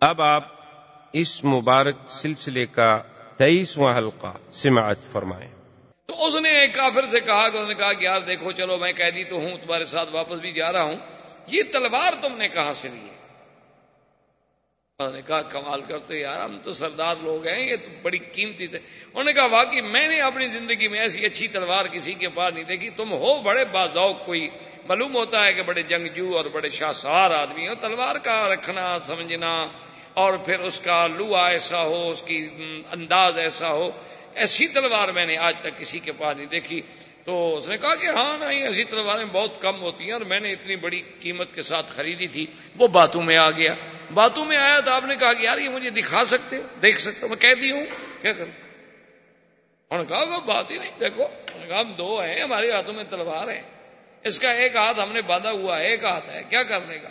اب آپ اس مبارک سلسلے کا تیئیسواں حلقہ سماعت فرمائیں۔ تو اس نے ایک کافر سے کہا کہ اس نے کہا کہ یار دیکھو چلو میں قیدی تو ہوں تمہارے ساتھ واپس بھی جا رہا ہوں۔ یہ تلوار تم نے کہاں سے لی ہے؟ انہوں نے کہا، کمال کرتے یار، ہم تو سردار لوگ ہیں، یہ تو بڑی قیمتی تھے۔ انہوں نے کہا، واقعی میں نے اپنی زندگی میں ایسی اچھی تلوار کسی کے پاس نہیں دیکھی۔ تم ہو بڑے باذوق، کوئی معلوم ہوتا ہے کہ بڑے جنگجو اور بڑے شاہ سوار آدمی ہو تلوار کا رکھنا، سمجھنا اور پھر اس کا لوا ایسا ہو، اس کی انداز ایسا ہو، ایسی تلوار میں نے آج تک کسی کے پاس نہیں دیکھی۔ تو اس نے کہا کہ ہاں نہیں ایسی تلواریں بہت کم ہوتی ہیں اور میں نے اتنی بڑی قیمت کے ساتھ خریدی تھی، وہ باتوں میں آ گیا۔ باتوں میں آیا تو آپ نے کہا کہ یار یہ مجھے دکھا سکتے ہو دیکھ سکتے ہو میں کہہ دی ہوں، کیا کروں؟ انہوں نے کہا وہ بات ہی نہیں، دیکھو انہوں نے کہا ہم دو ہیں، ہمارے ہاتھوں میں تلوار ہے۔ اس کا ایک ہاتھ ہم نے باندھا ہوا ہے، ایک ہاتھ ہے، کیا کر لے گا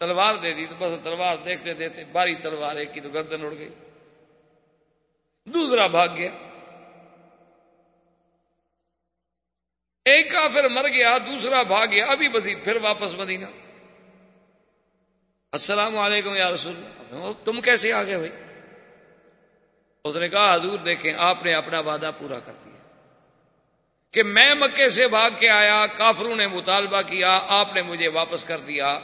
تلوار دے دی تو بس تلوار دیکھتے دیکھتے، باری تلوار ایک کی تو گردن اڑ گئی۔ دوسرا بھاگ گیا۔ ایک کا پھر مر گیا، دوسرا بھاگ گیا، ابھی مزید پھر واپس مدینہ۔ السلام علیکم یا رسول اللہ۔ تم کیسے آ گئے بھائی اس نے کہا، حضور دیکھیں، آپ نے اپنا وعدہ پورا کر دیا۔ کہ میں مکے سے بھاگ کے آیا، کافروں نے مطالبہ کیا، آپ نے مجھے واپس کر دیا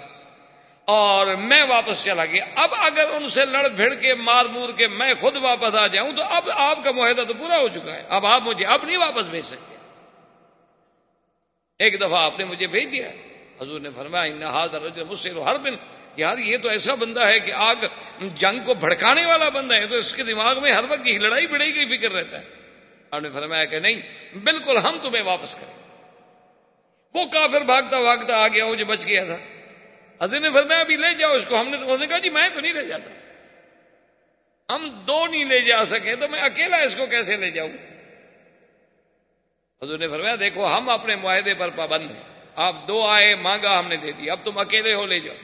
اور میں واپس چلا گیا۔ اب اگر ان سے لڑ بھیڑ کے، مار مور کے میں خود واپس آ جاؤں، تو اب آپ کا معاہدہ تو پورا ہو چکا ہے۔ اب آپ مجھے اب نہیں واپس بھیج سکتے ایک دفعہ آپ نے مجھے بھیج دیا حضور نے فرمایا مجھ سے ہر دن یار، یہ تو ایسا بندہ ہے کہ آگ، جنگ کو بھڑکانے والا بندہ ہے، تو اس کے دماغ میں ہر وقت لڑائی بڑھائی کی فکر رہتا ہے۔ آپ نے فرمایا کہ نہیں، بالکل ہم تمہیں واپس کریں۔ وہ کافر بھاگتا بھاگتا آ گیا وہ جو بچ گیا تھا۔ حضور نے فرمایا، ابھی لے جاؤ اس کو۔ ہم نے تو کہا جی میں تو نہیں لے جاتا۔ ہم دو نہیں لے جا سکے، تو میں اکیلا اس کو کیسے لے جاؤں؟ حضور نے فرمایا، دیکھو، ہم اپنے معاہدے پر پابند ہیں۔ آپ دو آئے، مانگا ہم نے دے دی۔ اب تم اکیلے ہو، لے جاؤ۔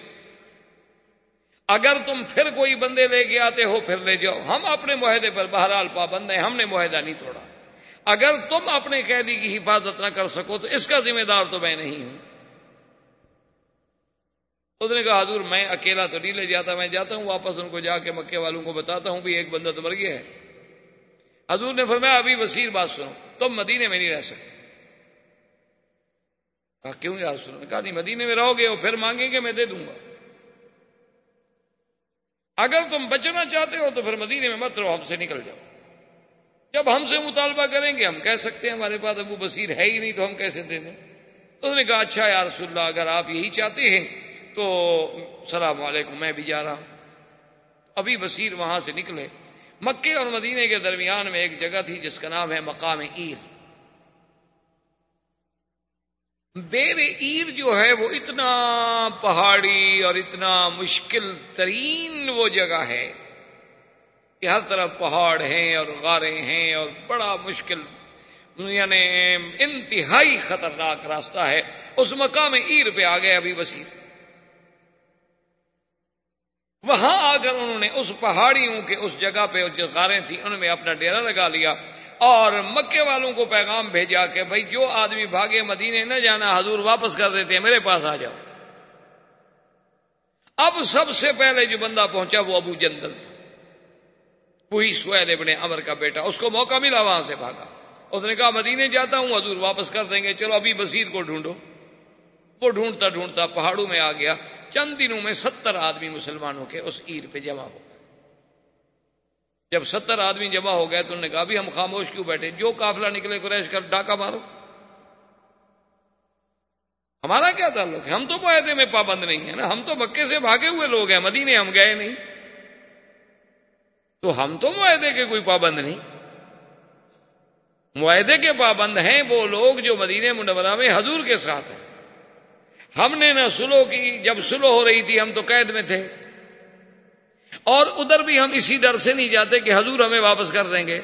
اگر تم پھر کوئی بندے لے کے آتے ہو، پھر لے جاؤ۔ ہم اپنے معاہدے پر بہرحال پابند ہیں، ہم نے معاہدہ نہیں توڑا۔ اگر تم اپنے قیدی کی حفاظت نہ کر سکو، تو اس کا ذمہ دار تو میں نہیں ہوں۔ اس نے کہا، حضور، میں اکیلا تو نہیں لے جاتا، میں جاتا ہوں، واپس ان کو جا کے مکے والوں کو بتاتا ہوں، بھی ایک بندہ تو مر گیا ہے۔ حضور نے فرمایا، ابھی وسیر بات سنو، تم مدینے میں نہیں رہ سکتے۔ کہا، کیوں یار سنو؟ کہا، نہیں، مدینے میں رہو گے وہ پھر مانگیں گے، میں دے دوں گا۔ اگر تم بچنا چاہتے ہو تو پھر مدینے میں مت رہو، ہم سے نکل جاؤ۔ جب ہم سے مطالبہ کریں گے، ہم کہہ سکتے ہیں، ہمارے پاس ابو بصیر ہے ہی نہیں، تو ہم کیسے دے دیں؟ تو اس نے کہا اچھا یا رسول اللہ، اگر آپ یہی چاہتے ہیں، تو السلام علیکم، میں بھی جا رہا ہوں۔ ابھی بصیر وہاں سے نکلے۔ مکے اور مدینے کے درمیان میں ایک جگہ تھی جس کا نام ہے مقام ایر دیر ایر جو ہے وہ اتنا پہاڑی اور اتنا مشکل ترین وہ جگہ ہے کہ ہر طرف پہاڑ ہیں اور غاریں ہیں اور بڑا مشکل یعنی انتہائی خطرناک راستہ ہے۔ اس مقام ایر پہ آ گئے ابھی وسیع۔ وہاں آ کر انہوں نے اس پہاڑیوں کے اس جگہ پہ جو غاریں تھیں، ان میں اپنا ڈیرا لگا لیا اور مکے والوں کو پیغام بھیجا کہ بھائی جو آدمی بھاگے مدینے نہ جانا، حضور واپس کر دیتے ہیں، میرے پاس آ جاؤ۔ اب سب سے پہلے جو بندہ پہنچا وہ ابو جندل تھا۔ وہی سہیل ابن امر کا بیٹا، اس کو موقع ملا وہاں سے بھاگا۔ اس نے کہا، مدینے جاتا ہوں، حضور واپس کر دیں گے، چلو ابھی بصیر کو ڈھونڈو۔ وہ ڈھونڈتا ڈھونڈتا پہاڑوں میں آ گیا۔ چند دنوں میں ستر آدمی مسلمانوں کے اس عید پہ جمع ہو۔ گئے جب ستر آدمی جمع ہو گئے تو انہوں نے کہا بھی ہم خاموش کیوں بیٹھے؟ جو قافلہ نکلے قریش کر ڈاکہ مارو۔ ہمارا کیا تعلق؟ ہے ہم تو معاہدے میں پابند نہیں ہے نا۔ ہم تو مکے سے بھاگے ہوئے لوگ ہیں، مدینے ہم گئے نہیں۔ تو ہم تو معاہدے کے کوئی پابند نہیں۔ معاہدے کے پابند ہیں وہ لوگ جو مدینے منورہ میں حضور کے ساتھ ہیں۔ ہم نے نہ سلو کی، جب سلو ہو رہی تھی ہم تو قید میں تھے۔ اور ادھر بھی ہم اسی ڈر سے نہیں جاتے کہ حضور ہمیں واپس کر دیں گے۔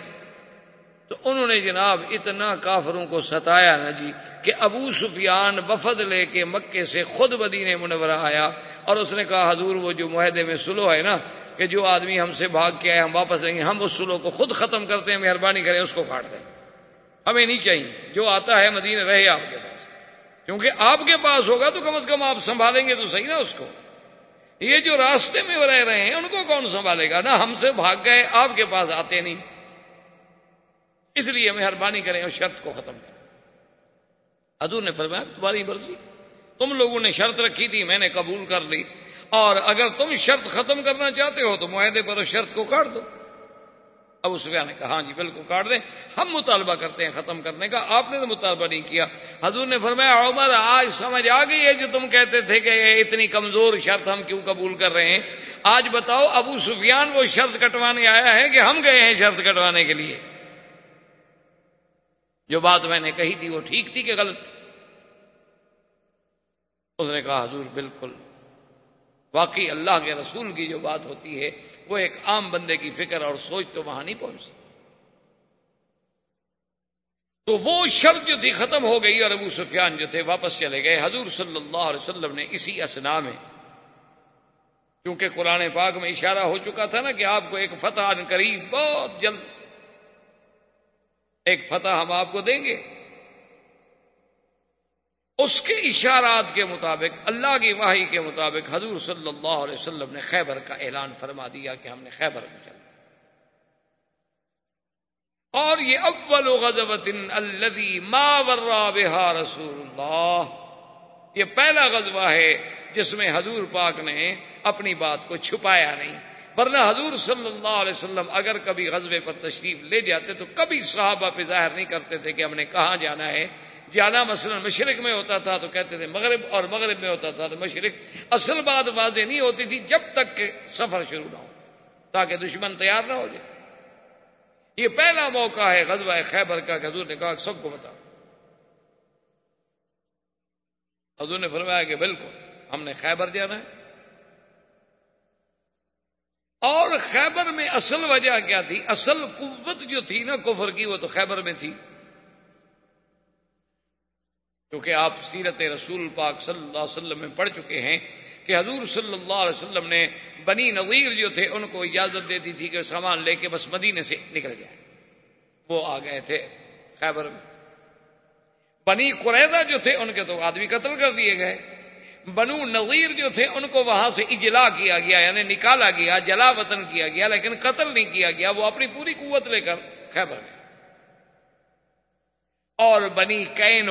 تو انہوں نے جناب اتنا کافروں کو ستایا نا جی کہ ابو سفیان وفد لے کے مکے سے خود مدینے منورہ آیا اور اس نے کہا، حضور وہ جو معاہدے میں سلو ہے نا، کہ جو آدمی ہم سے بھاگ کے آئے، ہم واپس لیں گے، ہم اس سلو کو خود ختم کرتے ہیں، مہربانی کریں اس کو کاٹ دیں۔ ہمیں نہیں چاہیے، جو آتا ہے مدینے رہے آپ کے پاس۔ کیونکہ آپ کے پاس ہوگا تو کم از کم آپ سنبھالیں گے تو صحیح نا اس کو۔ یہ جو راستے میں رہ رہے ہیں، ان کو کون سنبھالے گا؟ نہ ہم سے بھاگ گئے، آپ کے پاس آتے نہیں۔ اس لیے مہربانی کریں اور شرط کو ختم کریں۔ حضور نے فرمایا، تمہاری مرضی۔ تم لوگوں نے شرط رکھی تھی، میں نے قبول کر لی۔ اور اگر تم شرط ختم کرنا چاہتے ہو تو معاہدے پر اس شرط کو کاٹ دو۔ ابو سفیان نے کہا ہاں جی بالکل کاٹ دیں۔ ہم مطالبہ کرتے ہیں ختم کرنے کا، آپ نے تو مطالبہ نہیں کیا۔ حضور نے فرمایا، عمر، آج سمجھ آ گئی ہے جو تم کہتے تھے کہ اتنی کمزور شرط ہم کیوں قبول کر رہے ہیں۔ آج بتاؤ، ابو سفیان وہ شرط کٹوانے آیا ہے کہ ہم گئے ہیں شرط کٹوانے کے لیے۔ جو بات میں نے کہی تھی وہ ٹھیک تھی کہ غلط۔ اس نے کہا، حضور، بالکل۔ واقعی اللہ کے رسول کی جو بات ہوتی ہے، وہ ایک عام بندے کی فکر اور سوچ تو وہاں نہیں پہنچ تو وہ شرط جو تھی ختم ہو گئی اور ابو سفیان جو تھے واپس چلے گئے۔ حضور صلی اللہ علیہ وسلم نے اسی اسنا میں کیونکہ قرآن پاک میں اشارہ ہو چکا تھا نا کہ آپ کو ایک فتح قریب بہت جلد، ایک فتح ہم آپ کو دیں گے۔ اس کے اشارات کے مطابق، اللہ کی واہی کے مطابق حضور صلی اللہ علیہ وسلم نے خیبر کا اعلان فرما دیا کہ ہم نے خیبر میں چل اور یہ اول غزوت الذي ما ورا بها رسول اللہ۔ یہ پہلا غزوہ ہے جس میں حضور پاک نے اپنی بات کو چھپایا نہیں۔ ورنہ حضور صلی اللہ علیہ وسلم اگر کبھی غزبے پر تشریف لے جاتے تو کبھی صحابہ پہ ظاہر نہیں کرتے تھے کہ ہم نے کہاں جانا ہے۔ جانا مثلا مشرق میں ہوتا تھا تو کہتے تھے مغرب اور مغرب میں ہوتا تھا تو مشرق۔ اصل بات واضح نہیں ہوتی تھی جب تک کہ سفر شروع نہ ہو تاکہ دشمن تیار نہ ہو جائے۔ یہ پہلا موقع ہے غزوہ خیبر کا کہ حضور نے کہا سب کو بتا حضور نے فرمایا کہ بالکل ہم نے خیبر جانا ہے۔ اور خیبر میں اصل وجہ کیا تھی؟ اصل قوت جو تھی نا کفر کی، وہ تو خیبر میں تھی۔ کیونکہ آپ سیرت رسول پاک صلی اللہ علیہ وسلم میں پڑھ چکے ہیں کہ حضور صلی اللہ علیہ وسلم نے بنی نظیر جو تھے، ان کو اجازت دیتی تھی کہ سامان لے کے بس مدینے سے نکل جائے۔ وہ آ گئے تھے خیبر میں۔ بنی قریدا جو تھے، ان کے تو آدمی قتل کر دیے گئے۔ بنو نظیر جو تھے ان کو وہاں سے اجلا کیا گیا یعنی نکالا گیا، جلا وطن کیا گیا، لیکن قتل نہیں کیا گیا، وہ اپنی پوری قوت لے کر خیبر میں اور بنی کین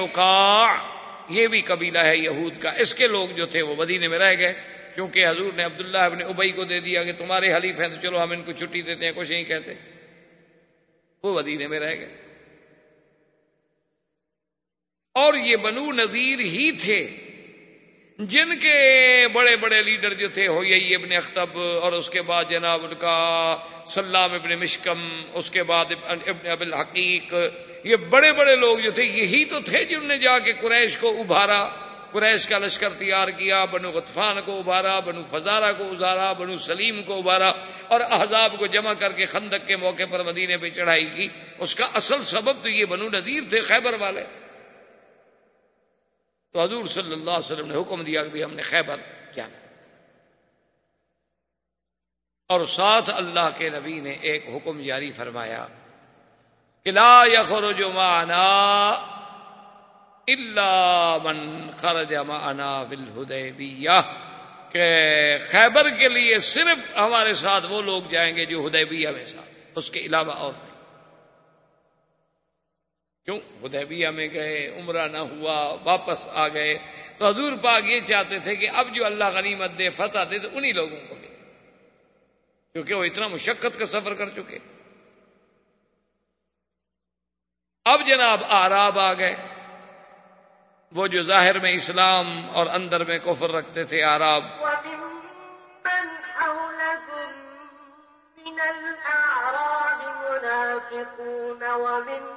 یہ بھی قبیلہ ہے یہود کا، اس کے لوگ جو تھے وہ مدینے میں رہ گئے۔ کیونکہ حضور نے عبداللہ ابن ابئی کو دے دیا کہ تمہارے حلیف ہیں تو چلو ہم ان کو چھٹی دیتے ہیں، کچھ نہیں کہتے۔ وہ مدینے میں رہ گئے۔ اور یہ بنو نذیر ہی تھے۔ جن کے بڑے بڑے لیڈر جو تھے ہو یہی ابن اختب اور اس کے بعد جناب ان کا سلام ابن مشکم، اس کے بعد ابن اب الحقیق، یہ بڑے بڑے لوگ جو تھے، یہی تو تھے جنہوں نے جا کے قریش کو ابھارا، قریش کا لشکر تیار کیا، بنو غطفان کو ابھارا، بنو فزارہ کو ازارا بنو سلیم کو ابھارا، اور احزاب کو جمع کر کے خندق کے موقع پر مدینے پہ چڑھائی کی۔ اس کا اصل سبب تو یہ بنو نذیر تھے، خیبر والے۔ تو حضور صلی اللہ علیہ وسلم نے حکم دیا کہ ہم نے خیبر جانا اور ساتھ اللہ کے نبی نے ایک حکم جاری فرمایا کہ لا یخرج معنا الا من خرج معنا بالحدیبیہ، کہ خیبر کے لیے صرف ہمارے ساتھ وہ لوگ جائیں گے جو حدیبیہ میں ساتھ، اس کے علاوہ اور نہیں۔ کیوں؟ حدیبیہ میں گئے، عمرہ نہ ہوا، واپس آ گئے۔ تو حضور پاک یہ چاہتے تھے کہ اب جو اللہ غنیمت دے، فتح دے، تو انہی لوگوں کو دے۔ کیونکہ وہ اتنا مشقت کا سفر کر چکے۔ اب جناب آراب آ گئے۔ وہ جو ظاہر میں اسلام اور اندر میں کفر رکھتے تھے، آراب۔ ومن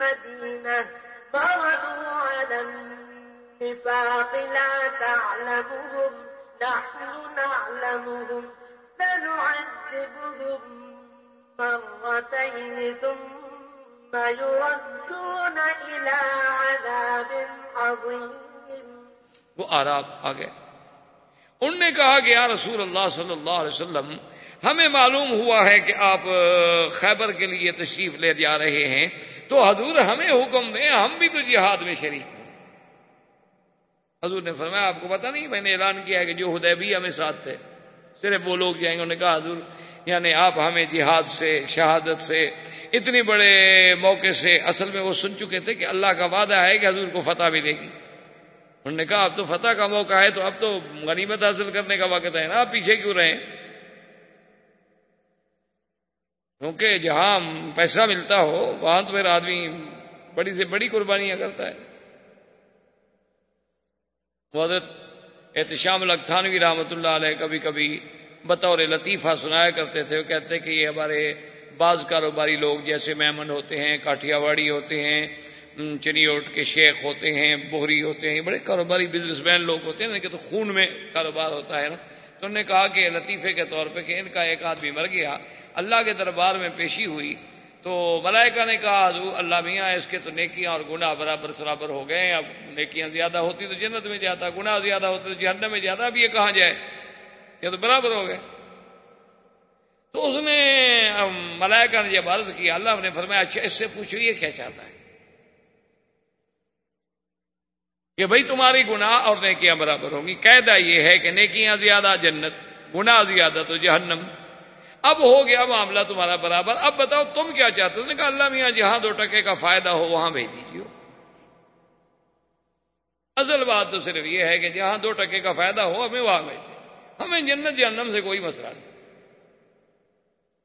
المدينة بردوا على النفاق لا تعلمهم نحن نعلمهم سنعذبهم مرتين ثم يردون إلى عذاب عظيم. وہ آراب آ گئے ان نے کہا کہ یا رسول اللہ صلی اللہ علیہ وسلم ہمیں معلوم ہوا ہے کہ آپ خیبر کے لیے تشریف لے جا رہے ہیں، تو حضور ہمیں حکم دیں، ہم بھی تو جہاد میں شریک ہیں حضور نے فرمایا، آپ کو پتا نہیں، میں نے اعلان کیا کہ جو حدیبیہ میں ساتھ تھے، صرف وہ لوگ جائیں گے۔ انہوں نے کہا، حضور یعنی آپ ہمیں جہاد سے، شہادت سے اتنی بڑے موقع سے اصل میں وہ سن چکے تھے کہ اللہ کا وعدہ ہے کہ حضور کو فتح ملے گی۔ انہوں نے کہا، اب تو فتح کا موقع ہے، تو اب تو غنیمت حاصل کرنے کا وقت ہے نا، آپ پیچھے کیوں رہے کیونکہ جہاں پیسہ ملتا ہو، وہاں تو پھر آدمی بڑی سے بڑی قربانیاں کرتا ہے۔ حضرت احتشام لکھانوی رحمۃ اللہ علیہ کبھی کبھی بطور لطیفہ سنایا کرتے تھے۔ وہ کہتے کہ یہ ہمارے بعض کاروباری لوگ جیسے میمن ہوتے ہیں کاٹیا واڑی ہوتے ہیں چنیوٹ کے شیخ ہوتے ہیں بوہری ہوتے ہیں۔ بڑے کاروباری بزنس مین لوگ ہوتے ہیں کہ تو خون میں کاروبار ہوتا ہے نا۔ تو انہوں نے کہا کہ لطیفے کے طور پہ کہ ان کا ایک آدمی مر گیا اللہ کے دربار میں پیشی ہوئی تو ملائکہ نے کہا، حضور، اللہ میاں، اس کے تو نیکیاں اور گناہ برابر سرابر ہو گئے اب نیکیاں زیادہ ہوتی تو جنت میں جاتا، گناہ زیادہ ہوتے تو جہنم میں جاتا، اب یہ کہاں جائے؟ یہ تو برابر ہو گئے۔ تو اس نے ملائکہ نے جب عرض کیا، اللہ نے فرمایا اچھا اس سے پوچھو، یہ کیا چاہتا ہے؟ کہ بھائی تمہاری گناہ اور نیکیاں برابر ہوں گی۔ قیدا یہ ہے کہ نیکیاں زیادہ جنت، گناہ زیادہ تو جہنم۔ اب ہو گیا معاملہ تمہارا برابر، اب بتاؤ تم کیا چاہتے ہو؟ کہا، اللہ میاں جہاں دو ٹکے کا فائدہ ہو، وہاں بھیج دیجیے۔ اصل بات تو صرف یہ ہے کہ جہاں دو ٹکے کا فائدہ ہو، ہمیں وہاں بھیج دیں ہمیں جنت جہنم سے کوئی مسئلہ نہیں۔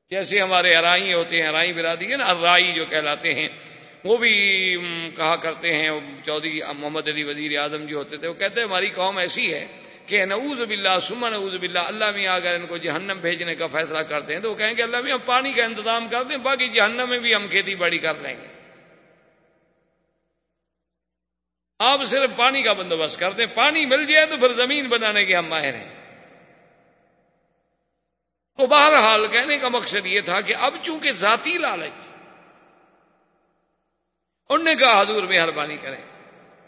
جیسے ہمارے ارائی ہوتے ہیں ارائی برادری ہے نا ارائی جو کہلاتے ہیں، وہ بھی کہا کرتے ہیں چودھری، محمد علی وزیر اعظم جو ہوتے تھے، وہ کہتے ہیں، ہماری قوم ایسی ہے کہ نعوذ باللہ سما نعوذ باللہ، اللہ میاں اگر ان کو جہنم بھیجنے کا فیصلہ کرتے ہیں تو وہ کہیں گے اللہ میاں پانی کا انتظام کر دیں، باقی جہنم میں بھی ہم کھیتی باڑی کر لیں گے۔ آپ صرف پانی کا بندوبست کرتے پانی مل جائے تو پھر زمین بنانے کے ہم ماہر ہیں۔ تو بہرحال کہنے کا مقصد یہ تھا کہ اب چونکہ ذاتی لالچ، انہوں نے کہا حضور مہربانی کریں،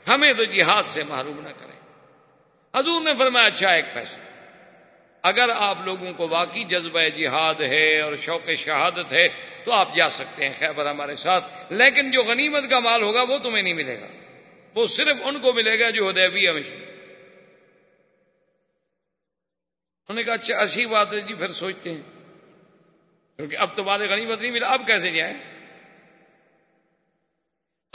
ہمیں تو جہاد سے محروم نہ کریں۔ حضور نے فرمایا اچھا ایک فیصلہ۔ اگر آپ لوگوں کو واقعی جذبہ جہاد ہے اور شوق شہادت ہے، تو آپ جا سکتے ہیں، خیبر ہمارے ساتھ۔ لیکن جو غنیمت کا مال ہوگا، وہ تمہیں نہیں ملے گا۔ وہ صرف ان کو ملے گا جو ہدیبی ہمیشہ انہوں نے کہا اچھا اچھی بات ہے جی پھر سوچتے ہیں۔ کیونکہ اب تمہارے غنیمت نہیں ملا، اب کیسے جائیں؟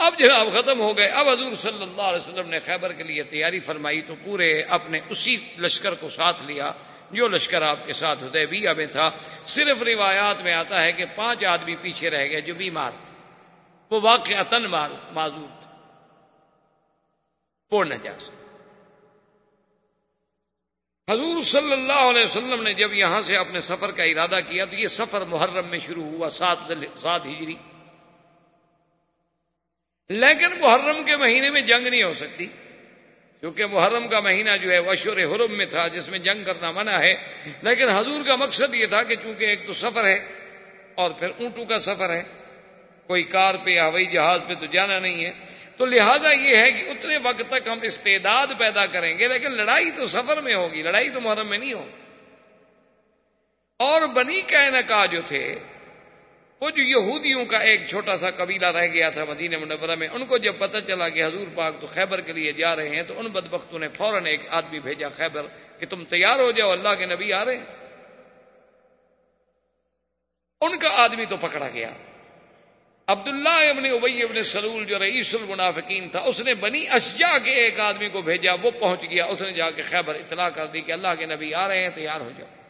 اب جناب ختم ہو گئے۔ اب حضور صلی اللہ علیہ وسلم نے خیبر کے لیے تیاری فرمائی تو پورے اپنے اسی لشکر کو ساتھ لیا جو لشکر آپ کے ساتھ حدیبیہ میں تھا۔ صرف روایات میں آتا ہے کہ پانچ آدمی پیچھے رہ گئے جو بیمار تھے۔ وہ واقع معذور تھے۔ وہ نہ جا سکتے حضور صلی اللہ علیہ وسلم نے جب یہاں سے اپنے سفر کا ارادہ کیا تو یہ سفر محرم میں شروع ہوا سات ہجری۔ لیکن محرم کے مہینے میں جنگ نہیں ہو سکتی۔ کیونکہ محرم کا مہینہ جو ہے وشور حرم میں تھا، جس میں جنگ کرنا منع ہے۔ لیکن حضور کا مقصد یہ تھا کہ چونکہ ایک تو سفر ہے اور پھر اونٹوں کا سفر ہے، کوئی کار پہ یا ہوائی جہاز پہ تو جانا نہیں ہے۔ تو لہذا یہ ہے کہ اتنے وقت تک ہم استعداد پیدا کریں گے، لیکن لڑائی تو سفر میں ہوگی، لڑائی تو محرم میں نہیں ہوگی۔ اور بنی کا جو تھے وہ جو یہودیوں کا ایک چھوٹا سا قبیلہ رہ گیا تھا مدینہ منورہ میں، ان کو جب پتہ چلا کہ حضور پاک تو خیبر کے لیے جا رہے ہیں، تو ان بدبختوں نے فوراً ایک آدمی بھیجا خیبر کہ تم تیار ہو جاؤ، اللہ کے نبی آ رہے ہیں۔ ان کا آدمی تو پکڑا گیا۔ عبداللہ ابن ابئی ابن سلول جو رئیس المنافقین تھا، اس نے بنی اشجا کے ایک آدمی کو بھیجا، وہ پہنچ گیا، اس نے جا کے خیبر اطلاع کر دی کہ اللہ کے نبی آ رہے ہیں، تیار ہو جاؤ۔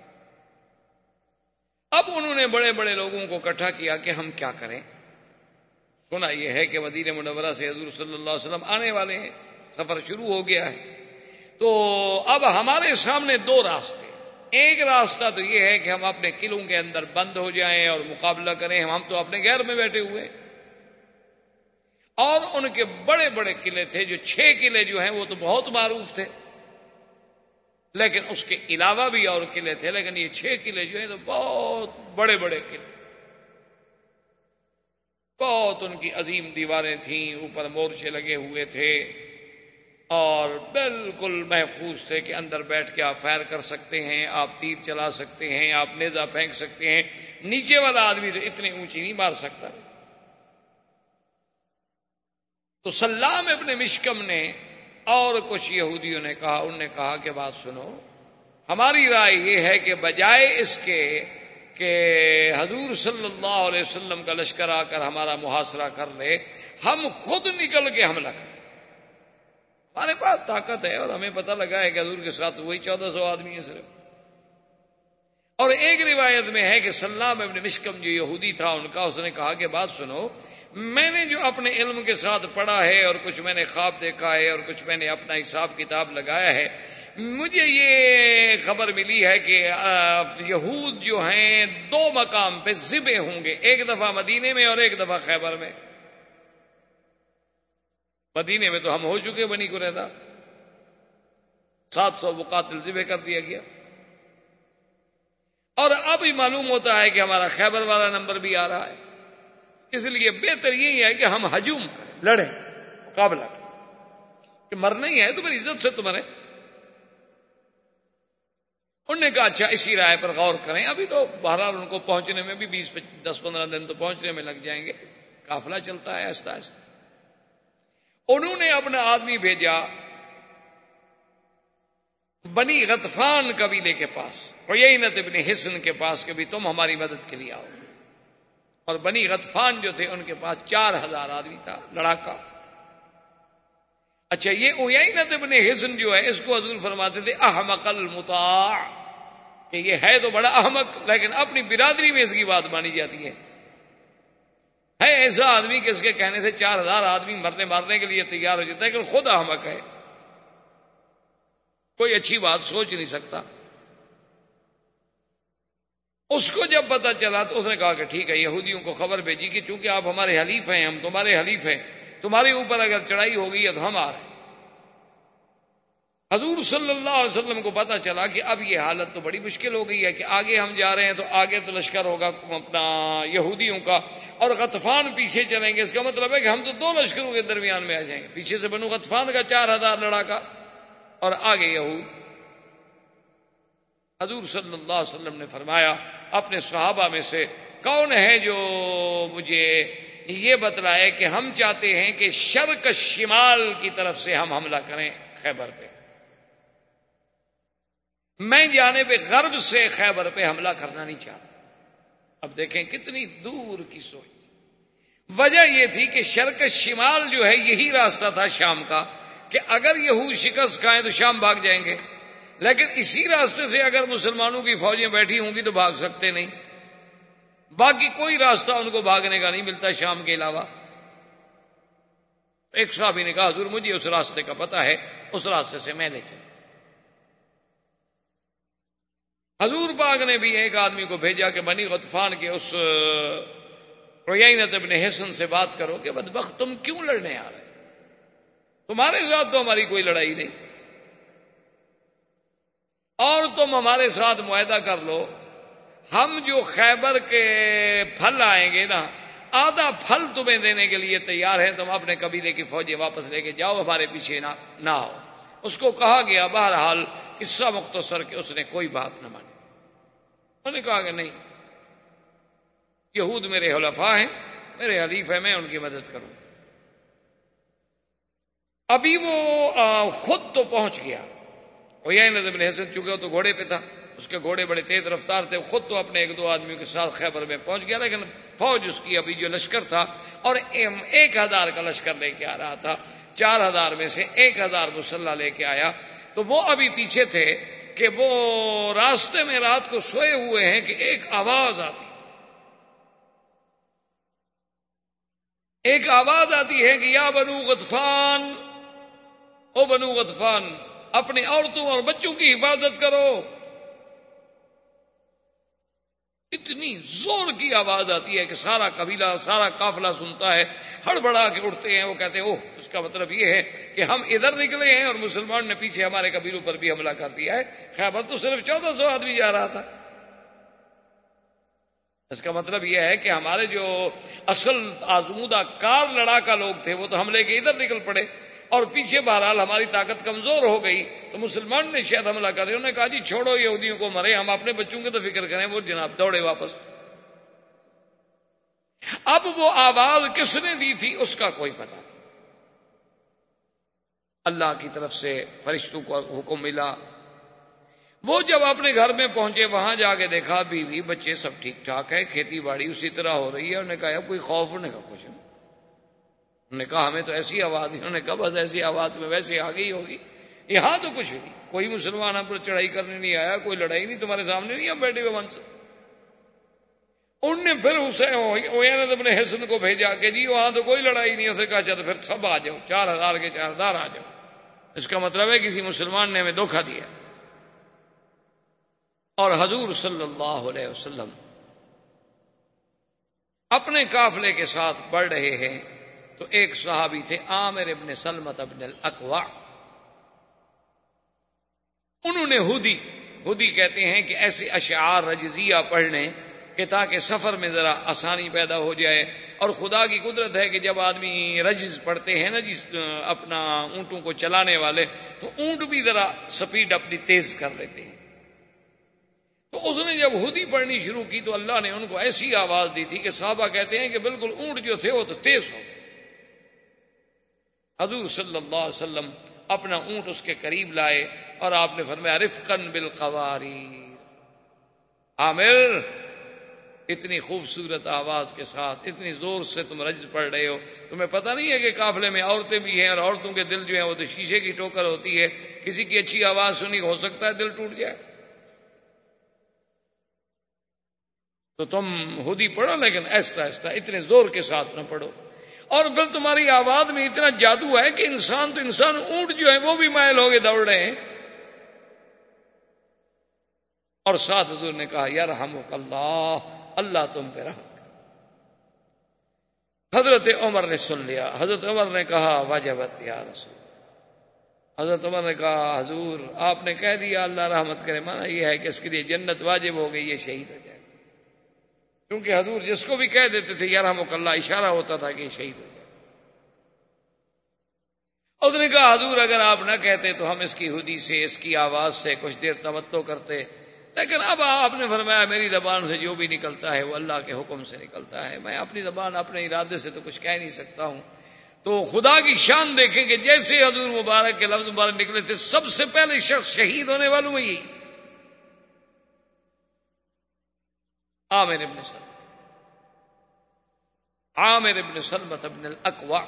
اب انہوں نے بڑے بڑے لوگوں کو اکٹھا کیا کہ ہم کیا کریں۔ سنا یہ ہے کہ مدینہ منورہ سے حضور صلی اللہ علیہ وسلم آنے والے ہیں، سفر شروع ہو گیا ہے۔ تو اب ہمارے سامنے دو راستے۔ ایک راستہ تو یہ ہے کہ ہم اپنے قلعوں کے اندر بند ہو جائیں اور مقابلہ کریں۔ ہم تو اپنے گھر میں بیٹھے ہوئے۔ اور ان کے بڑے بڑے قلعے تھے جو چھ قلعے جو ہیں وہ تو بہت معروف تھے۔ لیکن اس کے علاوہ بھی اور قلعے تھے، لیکن یہ چھ قلعے جو ہیں تو بہت بڑے بڑے قلعے۔ بہت ان کی عظیم دیواریں تھیں، اوپر مورچے لگے ہوئے تھے اور بالکل محفوظ تھے کہ اندر بیٹھ کے آپ فائر کر سکتے ہیں، آپ تیر چلا سکتے ہیں، آپ نیزا پھینک سکتے ہیں۔ نیچے والا آدمی تو اتنی اونچی نہیں مار سکتا۔ تو سلام ابن مشکم نے اور کچھ یہودیوں نے کہا، ان نے کہا کہ بات سنو۔ ہماری رائے یہ ہے کہ بجائے اس کے کہ حضور صلی اللہ علیہ وسلم کا لشکر آ کر ہمارا محاصرہ کر لے، ہم خود نکل کے حملہ کریں۔ ہمارے پاس طاقت ہے اور ہمیں پتہ لگا ہے کہ حضور کے ساتھ وہی چودہ سو آدمی ہے صرف۔ اور ایک روایت میں ہے کہ سلام ابن مشکم جو یہودی تھا، ان کا، اس نے کہا کہ بات سنو، میں نے جو اپنے علم کے ساتھ پڑھا ہے اور کچھ میں نے خواب دیکھا ہے اور کچھ میں نے اپنا حساب کتاب لگایا ہے، مجھے یہ خبر ملی ہے کہ یہود جو ہیں، دو مقام پہ ذبے ہوں گے، ایک دفعہ مدینے میں اور ایک دفعہ خیبر میں۔ مدینے میں تو ہم ہو چکے بنی کو رہتا سات سو مقاتل ذبے کر دیا گیا۔ اور اب ہی معلوم ہوتا ہے کہ ہمارا خیبر والا نمبر بھی آ رہا ہے۔ اس لیے بہتر یہی ہے کہ ہم ہجوم کریں، لڑیں، مقابلہ کریں۔ کہ مرنا ہی ہے تو میری عزت سے تمہارے انہوں نے کہا اچھا اسی رائے پر غور کریں۔ ابھی تو بہرحال ان کو پہنچنے میں بھی بیس دس پندرہ دن تو پہنچنے میں لگ جائیں گے۔ کافلا چلتا ہے آہستہ آہستہ۔ انہوں نے اپنا آدمی بھیجا۔ بنی غطفان قبیلے کے پاس اور یہی نت ابن حسن کے پاس کہ بھی تم ہماری مدد کے لیے آؤ۔ اور بنی غطفان جو تھے، ان کے پاس چار ہزار آدمی تھا، لڑاکا۔ اچھا یہ اویینت ابن حسن جو ہے، اس کو حضور فرماتے تھے، احمق المطاع۔ کہ یہ ہے تو بڑا احمق، لیکن اپنی برادری میں اس کی بات مانی جاتی ہے۔ ہے ایسا آدمی کہ اس کے کہنے سے چار ہزار آدمی مرنے مارنے کے لیے تیار ہو جاتا ہے لیکن خود احمق ہے۔ کوئی اچھی بات سوچ نہیں سکتا۔ اس کو جب پتا چلا تو اس نے کہا کہ ٹھیک ہے، یہودیوں کو خبر بھیجی کہ چونکہ آپ ہمارے حلیف ہیں، ہم تمہارے حلیف ہیں، تمہارے اوپر اگر چڑھائی ہوگی تو ہم آ رہے ہیں۔ حضور صلی اللہ علیہ وسلم کو پتا چلا کہ اب یہ حالت تو بڑی مشکل ہو گئی ہے کہ آگے ہم جا رہے ہیں تو آگے تو لشکر ہوگا اپنا یہودیوں کا اور غطفان پیچھے چلیں گے۔ اس کا مطلب ہے کہ ہم تو دو لشکروں کے درمیان میں آ جائیں گے۔ پیچھے سے بنو غطفان کا چار ہزار لڑا کا اور آگے یہود۔ حضور صلی اللہ علیہ وسلم نے فرمایا، اپنے صحابہ میں سے، کون ہے جو مجھے یہ بتلائے کہ ہم چاہتے ہیں کہ شرک شمال کی طرف سے ہم حملہ کریں خیبر پہ؟ میں جانے پہ غرب سے خیبر پہ حملہ کرنا نہیں چاہتا۔ اب دیکھیں کتنی دور کی سوچ۔ وجہ یہ تھی کہ شرک شمال جو ہے، یہی راستہ تھا شام کا۔ کہ اگر یہ شکست کھائیں تو شام بھاگ جائیں گے۔ لیکن اسی راستے سے اگر مسلمانوں کی فوجیں بیٹھی ہوں گی تو بھاگ سکتے نہیں۔ باقی کوئی راستہ ان کو بھاگنے کا نہیں ملتا شام کے علاوہ۔ ایک صحابی نے کہا، حضور، مجھے اس راستے کا پتا ہے، اس راستے سے میں لے چل حضور پاک نے بھی ایک آدمی کو بھیجا کہ بنی غطفان کے اس ابن حسن سے بات کرو کہ بدبخت تم کیوں لڑنے آ رہے تمہارے ساتھ تو ہماری کوئی لڑائی نہیں۔ اور تم ہمارے ساتھ معاہدہ کر لو۔ ہم جو خیبر کے پھل آئیں گے نا، آدھا پھل تمہیں دینے کے لیے تیار ہیں۔ تم اپنے قبیلے کی فوجیں واپس لے کے جاؤ، ہمارے پیچھے نہ نہ ہو اس کو کہا گیا، بہرحال قصہ مختصر کہ اس نے کوئی بات نہ مانی۔ انہوں نے کہا کہ نہیں، یہود میرے حلفا ہیں، میرے حلیف ہیں، میں ان کی مدد کروں۔ ابھی وہ خود تو پہنچ گیا۔ نظم حسن چکے ہو تو گھوڑے پہ تھا، اس کے گھوڑے بڑے تیز رفتار تھے، خود تو اپنے ایک دو آدمیوں کے ساتھ خیبر میں پہنچ گیا، لیکن فوج اس کی ابھی جو لشکر تھا، اور ایک ہزار کا لشکر لے کے آ رہا تھا، چار ہزار میں سے ایک ہزار مسلح لے کے آیا۔ تو وہ ابھی پیچھے تھے کہ وہ راستے میں رات کو سوئے ہوئے ہیں کہ ایک آواز آتی۔ ایک آواز آتی ہے کہ یا بنو غطفان او بنو غطفان اپنے عورتوں اور بچوں کی حفاظت کرو۔ اتنی زور کی آواز آتی ہے کہ سارا قبیلہ، سارا قافلہ سنتا ہے، ہڑبڑا کے اٹھتے ہیں، وہ کہتے ہیں، اوہ، اس کا مطلب یہ ہے کہ ہم ادھر نکلے ہیں اور مسلمان نے پیچھے ہمارے قبیلوں پر بھی حملہ کر دیا ہے۔ خیبر تو صرف چودہ سو آدمی جا رہا تھا۔ اس کا مطلب یہ ہے کہ ہمارے جو اصل آزمودہ کار لڑا کا لوگ تھے، وہ تو حملے کے ادھر نکل پڑے۔ اور پیچھے بہرحال ہماری طاقت کمزور ہو گئی تو مسلمان نے شاید حملہ کر دیا۔ انہوں نے کہا جی چھوڑو، یہودیوں کو مرے، ہم اپنے بچوں کی تو فکر کریں، وہ جناب دوڑے واپس۔ اب وہ آواز کس نے دی تھی، اس کا کوئی پتہ نہیں۔ اللہ کی طرف سے فرشتوں کو حکم ملا۔ وہ جب اپنے گھر میں پہنچے، وہاں جا کے دیکھا، بیوی، بچے سب ٹھیک ٹھاک ہے کھیتی باڑی اسی طرح ہو رہی ہے۔ انہوں نے کہا کوئی خوف نے کہا کچھ نہیں۔ انہوں نے کہا، ہمیں تو ایسی آواز انہوں نے کہا، بس ایسی آواز میں ویسے آ گئی ہوگی۔ یہاں تو کچھ نہیں، کوئی مسلمان ہم پر چڑھائی کرنے نہیں آیا، کوئی لڑائی نہیں، تمہارے سامنے نہیں ہم بیٹھے ہوئے من سے ان نے پھر حسین اپنے حسن کو بھیجا کہ جی وہاں تو کوئی لڑائی نہیں، اسے کہا اچھا، چلو پھر سب آ جاؤ، چار ہزار کے چار ہزار آ جاؤ۔ اس کا مطلب ہے کسی مسلمان نے ہمیں دھوکھا دیا۔ اور حضور صلی اللہ علیہ وسلم اپنے قافلے کے ساتھ بڑھ رہے ہیں۔ تو ایک صحابی تھے، عامر ابن سلمت ابن الاقوا انہوں نے ہدی ہدی کہتے ہیں کہ ایسے اشعار رجزیہ پڑھنے کہ تاکہ سفر میں ذرا آسانی پیدا ہو جائے۔ اور خدا کی قدرت ہے کہ جب آدمی رجز پڑھتے ہیں نا، جس اپنا اونٹوں کو چلانے والے، تو اونٹ بھی ذرا سپیڈ اپنی تیز کر لیتے ہیں۔ تو اس نے جب ہدی پڑھنی شروع کی تو اللہ نے ان کو ایسی آواز دی تھی کہ صحابہ کہتے ہیں کہ بالکل اونٹ جو تھے وہ تو تیز ہو حضور صلی اللہ علیہ وسلم اپنا اونٹ اس کے قریب لائے اور آپ نے فرمایا رفقن بالقواری عامر، اتنی خوبصورت آواز کے ساتھ، اتنی زور سے تم رج پڑھ رہے ہو۔ تمہیں پتہ نہیں ہے کہ قافلے میں عورتیں بھی ہیں اور عورتوں کے دل جو ہیں وہ تو شیشے کی ٹوکر ہوتی ہے۔ کسی کی اچھی آواز سنی ہو سکتا ہے دل ٹوٹ جائے۔ تو تم ہی پڑھو لیکن ایسا ایسا اتنے زور کے ساتھ نہ پڑھو۔ اور پھر تمہاری آواز میں اتنا جادو ہے کہ انسان تو انسان اونٹ جو ہے وہ بھی مائل ہو گئے دوڑ رہے ہیں۔ اور ساتھ حضور نے کہا یار ہم اللہ اللہ تم پہ رحم حضرت عمر نے سن لیا۔ حضرت عمر نے کہا واجبت یا رسول۔ حضرت عمر نے کہا، حضور، آپ نے کہہ دیا، اللہ رحمت کرے۔ مانا یہ ہے کہ اس کے لیے جنت واجب ہو گئی، یہ شہید ہو جائے۔ کیونکہ حضور جس کو بھی کہہ دیتے تھے یار ہم اللہ اشارہ ہوتا تھا کہ یہ شہید ہو جائے اس نے کہا، حضور اگر آپ نہ کہتے تو ہم اس کی ہدی سے، اس کی آواز سے کچھ دیر توتو کرتے۔ لیکن اب آپ نے فرمایا، میری زبان سے جو بھی نکلتا ہے، وہ اللہ کے حکم سے نکلتا ہے۔ میں اپنی زبان، اپنے ارادے سے تو کچھ کہہ نہیں سکتا ہوں۔ تو خدا کی شان دیکھیں کہ جیسے حضور مبارک کے لفظ مبارک نکلے تھے، سب سے پہلے شخص شہید ہونے والوں میں یہی۔ عامر ابن سلم عامر ابن سلمت ابن الاقوا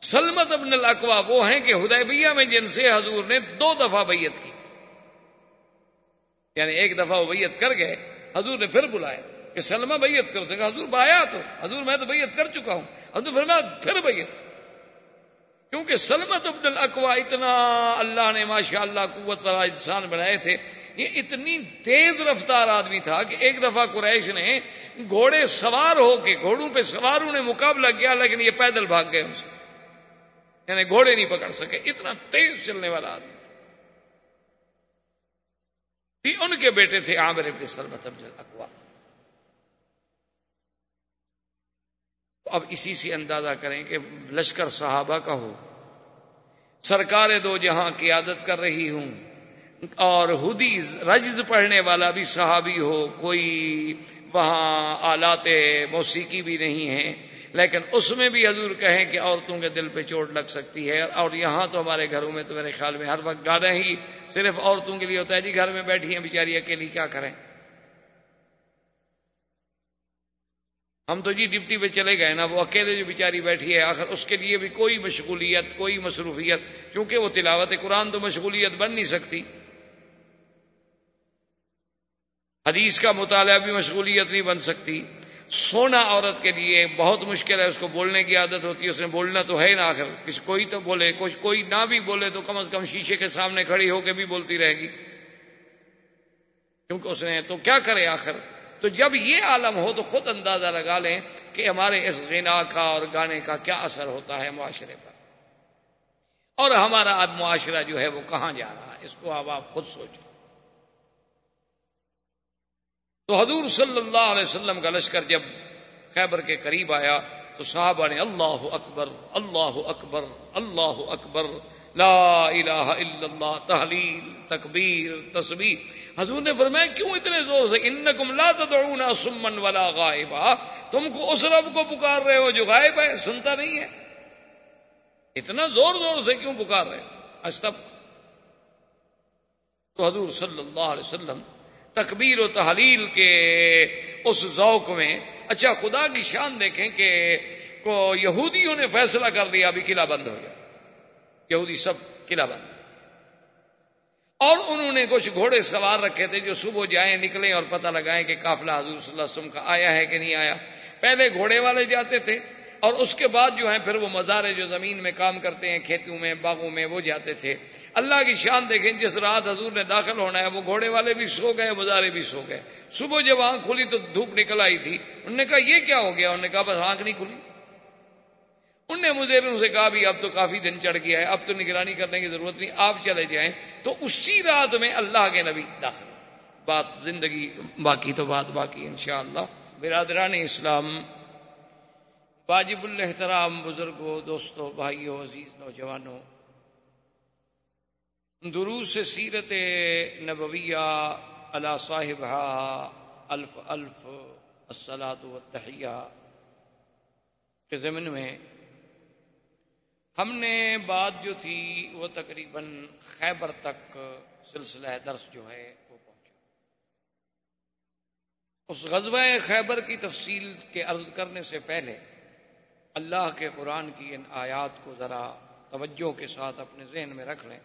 سلمت ابن الاقوا وہ ہیں کہ ہدیبیہ میں جن سے حضور نے دو دفعہ بیعت کی۔ یعنی ایک دفعہ وہ بیعت کر گئے، حضور نے پھر بلایا کہ سلمہ بیعت کرو۔ تو حضور بایا تو، حضور میں تو بیعت کر چکا ہوں۔ حضور فرمایا، پھر بیعت۔ کیونکہ سلمت عبد الاقوا اتنا اللہ نے ماشاء اللہ قوت والا انسان بنائے تھے، یہ اتنی تیز رفتار آدمی تھا کہ ایک دفعہ قریش نے گھوڑے سوار ہو کے، گھوڑوں پہ سواروں نے مقابلہ کیا، لیکن یہ پیدل بھاگ گئے ان سے۔ یعنی گھوڑے نہیں پکڑ سکے، اتنا تیز چلنے والا آدمی تھا۔ ان کے بیٹے تھے عامر ابن سلمت ابن الاقوا اب اسی سے اندازہ کریں کہ لشکر صحابہ کا ہو۔ سرکار دو جہاں کی عادت کر رہی ہوں، اور ہدی رجز پڑھنے والا بھی صحابی ہو، کوئی وہاں آلات موسیقی بھی نہیں ہے، لیکن اس میں بھی حضور کہیں کہ عورتوں کے دل پہ چوٹ لگ سکتی ہے، اور یہاں تو ہمارے گھروں میں تو میرے خیال میں ہر وقت گانا ہی صرف عورتوں کے لیے ہوتا ہے جی گھر میں بیٹھی ہیں بیچاری اکیلی کیا کریں؟ ہم تو جی ڈپٹی پہ چلے گئے نا، وہ اکیلے جو بیچاری بیٹھی ہے، آخر اس کے لیے بھی کوئی مشغولیت، کوئی مصروفیت، کیونکہ وہ تلاوت قرآن تو مشغولیت بن نہیں سکتی۔ حدیث کا مطالعہ بھی مشغولیت نہیں بن سکتی۔ سونا عورت کے لیے بہت مشکل ہے، اس کو بولنے کی عادت ہوتی ہے، اس نے بولنا تو ہے نا آخر۔ کسی کوئی تو بولے کچھ کوئی نہ بھی بولے تو کم از کم شیشے کے سامنے کھڑی ہو کے بھی بولتی رہے گی۔ کیونکہ اس نے تو کیا کرے آخر؟ تو جب یہ عالم ہو تو خود اندازہ لگا لیں کہ ہمارے اس غنا کا اور گانے کا کیا اثر ہوتا ہے معاشرے پر۔ اور ہمارا اب معاشرہ جو ہے وہ کہاں جا رہا ہے؟ اس کو اب آپ خود سوچیں۔ تو حضور صلی اللہ علیہ وسلم کا لشکر جب خیبر کے قریب آیا تو صحابہ نے اللہ اکبر اللہ اکبر اللہ اکبر لا الہ الا اللہ، تحلیل، تکبیر تصویر حضور نے فرمایا، کیوں اتنے زور سے؟ انکم لا تدعون سمن ولا غائبا۔ تم کو اس رب کو پکار رہے ہو جو غائب ہے، سنتا نہیں ہے۔ اتنا زور زور سے کیوں پکار رہے؟ استب تو حضور صلی اللہ علیہ وسلم تکبیر و تحلیل کے اس ذوق میں اچھا خدا کی شان دیکھیں کہ کو یہودیوں نے فیصلہ کر لیا ابھی قلعہ بند ہو گیا۔ یہودی سب قلعہ بند۔ اور انہوں نے کچھ گھوڑے سوار رکھے تھے جو صبح جائیں، نکلیں اور پتہ لگائیں کہ قافلہ حضور صلی اللہ علیہ وسلم کا آیا ہے کہ نہیں آیا۔ پہلے گھوڑے والے جاتے تھے اور اس کے بعد جو ہیں پھر وہ مزارے جو زمین میں کام کرتے ہیں، کھیتوں میں، باغوں میں، وہ جاتے تھے۔ اللہ کی شان دیکھیں، جس رات حضور نے داخل ہونا ہے، وہ گھوڑے والے بھی سو گئے، مزارے بھی سو گئے۔ صبح جب آنکھ کھلی تو دھوپ نکل آئی تھی۔ انہوں نے کہا، یہ کیا ہو گیا؟ انہوں نے کہا، بس آنکھ نہیں کھلی۔ ان نے مجھے سے کہا بھی اب تو کافی دن چڑھ گیا ہے، اب تو نگرانی کرنے کی ضرورت نہیں، آپ چلے جائیں۔ تو اسی رات میں اللہ کے نبی داخل۔ بات زندگی باقی تو بات باقی، انشاءاللہ۔ برادران اسلام، واجب الحترام بزرگوں، دوستوں، بھائیوں، عزیز نوجوانوں، دروس سیرت نبویہ اللہ صاحب الف الف السلاط و تحیہ کے ضمن میں ہم نے بات جو تھی وہ تقریباً خیبر تک سلسلہ درس جو ہے وہ پہنچا۔ اس غزوہ خیبر کی تفصیل کے عرض کرنے سے پہلے اللہ کے قرآن کی ان آیات کو ذرا توجہ کے ساتھ اپنے ذہن میں رکھ لیں۔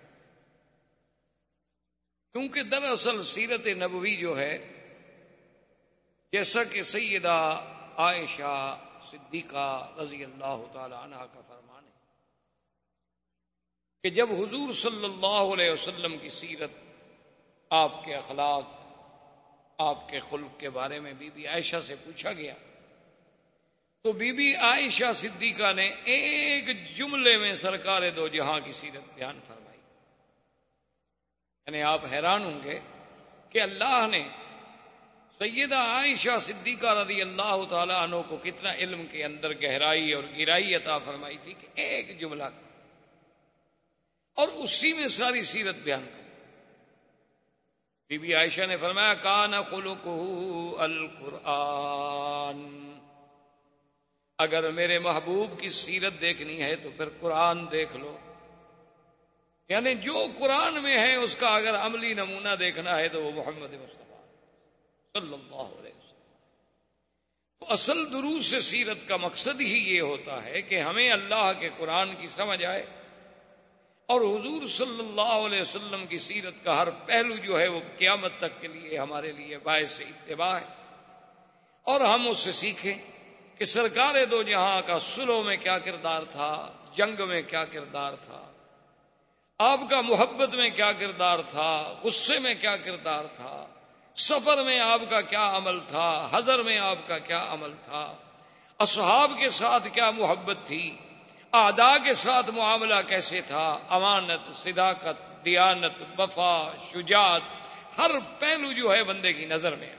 کیونکہ دراصل سیرت نبوی جو ہے، جیسا کہ سیدہ عائشہ صدیقہ رضی اللہ تعالی عنہ کا فرمان کہ جب حضور صلی اللہ علیہ وسلم کی سیرت، آپ کے اخلاق، آپ کے خلق کے بارے میں بی بی عائشہ سے پوچھا گیا، تو بی بی عائشہ صدیقہ نے ایک جملے میں سرکار دو جہاں کی سیرت بیان فرمائی۔ یعنی آپ حیران ہوں گے کہ اللہ نے سیدہ عائشہ صدیقہ رضی اللہ تعالی عنہ کو کتنا علم کے اندر گہرائی اور گرائی عطا فرمائی تھی کہ ایک جملہ اور اسی میں ساری سیرت بیان کر بی بی عائشہ نے فرمایا، کان خلق القرآن اگر میرے محبوب کی سیرت دیکھنی ہے تو پھر قرآن دیکھ لو۔ یعنی جو قرآن میں ہے، اس کا اگر عملی نمونہ دیکھنا ہے تو وہ محمد مصطفیٰ صلی اللہ علیہ وسلم۔ تو اصل دروس سے سیرت کا مقصد ہی یہ ہوتا ہے کہ ہمیں اللہ کے قرآن کی سمجھ آئے۔ اور حضور صلی اللہ علیہ وسلم کی سیرت کا ہر پہلو جو ہے وہ قیامت تک کے لیے ہمارے لیے باعث اتباع ہے۔ اور ہم اس سے سیکھیں کہ سرکار دو جہاں کا سلو میں کیا کردار تھا، جنگ میں کیا کردار تھا، آپ کا محبت میں کیا کردار تھا، غصے میں کیا کردار تھا، سفر میں آپ کا کیا عمل تھا، حضر میں آپ کا کیا عمل تھا، اصحاب کے ساتھ کیا محبت تھی آدا کے ساتھ معاملہ کیسے تھا؟ امانت، صداقت، دیانت، وفا، شجاعت، ہر پہلو جو ہے بندے کی نظر میں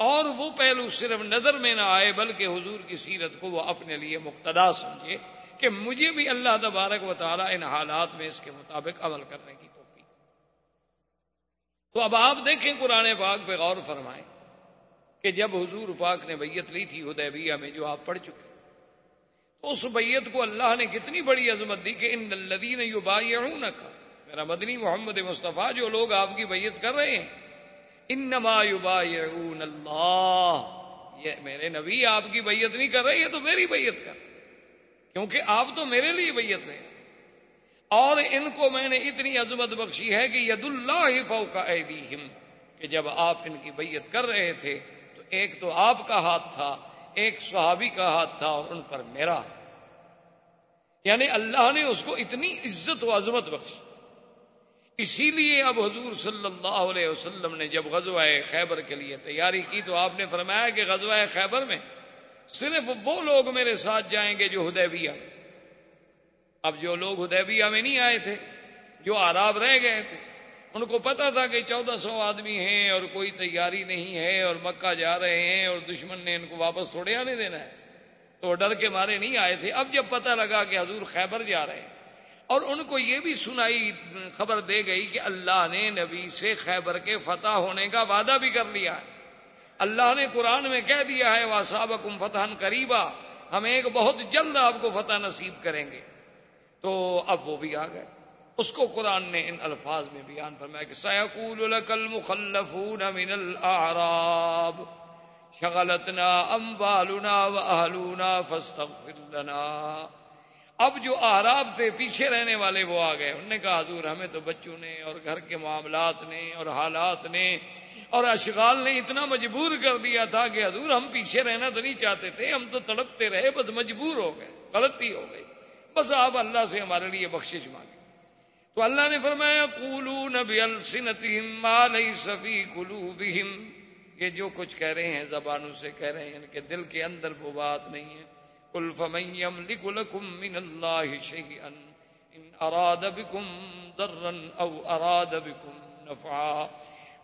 اور وہ پہلو صرف نظر میں نہ آئے، بلکہ حضور کی سیرت کو وہ اپنے لیے مقتدا سمجھے کہ مجھے بھی اللہ تبارک و تعالیٰ ان حالات میں اس کے مطابق عمل کرنے کی توفیق تو اب آپ دیکھیں قرآن پاک پہ غور فرمائیں کہ جب حضور پاک نے بیت لی تھی حدیبیہ میں جو آپ پڑھ چکے تو اس بیت کو اللہ نے کتنی بڑی عظمت دی کہ ان الدین یو میرا مدنی محمد مصطفیٰ، جو لوگ آپ کی بیت کر رہے ہیں، انما یبایعون اللہ۔ یہ میرے نبی آپ کی بیعت نہیں کر رہے، یہ تو میری بیعت کر کیونکہ آپ تو میرے لیے بیعت رہے اور ان کو میں نے اتنی عظمت بخشی ہے کہ ید اللہ فوق ایدیہم۔ کہ جب آپ ان کی بیعت کر رہے تھے، تو ایک تو آپ کا ہاتھ تھا ایک صحابی کا ہاتھ تھا اور ان پر میرا ہاتھ یعنی اللہ نے اس کو اتنی عزت و عظمت بخشی۔ اسی لیے اب حضور صلی اللہ علیہ وسلم نے جب غزوہ خیبر کے لیے تیاری کی تو آپ نے فرمایا کہ غزوہ خیبر میں صرف وہ لوگ میرے ساتھ جائیں گے جو ہدیبیہ میں اب جو لوگ ہدیبیہ میں نہیں آئے تھے، جو آراب رہ گئے تھے ان کو پتا تھا کہ چودہ سو آدمی ہیں اور کوئی تیاری نہیں ہے اور مکہ جا رہے ہیں اور دشمن نے ان کو واپس تھوڑے آنے دینا ہے۔ تو ڈر کے مارے نہیں آئے تھے۔ اب جب پتہ لگا کہ حضور خیبر جا رہے ہیں اور ان کو یہ بھی سنائی خبر دے گئی کہ اللہ نے نبی سے خیبر کے فتح ہونے کا وعدہ بھی کر لیا ہے۔ اللہ نے قرآن میں کہہ دیا ہے وہ صاب فتح قریبا ہم ایک بہت جلد آپ کو فتح نصیب کریں گے۔ تو اب وہ بھی آ گئے۔ اس کو قرآن نے ان الفاظ میں بیان فرمایا کہ سیقول لك المخلفون من الاعراب شغلتنا اموالنا واهلنا فاستغفر لنا۔ اب جو آراب تھے، پیچھے رہنے والے وہ آ گئے۔ انہوں نے کہا، حضور، ہمیں تو بچوں نے اور گھر کے معاملات نے اور حالات نے اور اشغال نے اتنا مجبور کر دیا تھا کہ حضور، ہم پیچھے رہنا تو نہیں چاہتے تھے، ہم تو تڑپتے رہے، بس مجبور ہو گئے، غلطی ہو گئی۔ بس آپ اللہ سے ہمارے لیے بخشش مانگے تو اللہ نے فرمایا کولو نبی السنتیم صفی کلو یہ جو کچھ کہہ رہے ہیں زبانوں سے کہہ رہے ہیں یعنی ان کے دل کے اندر وہ بات نہیں ہے۔ کل فمن يملك لكم من الله شيئا ان اراد بكم ضرا او اراد بكم نفعا۔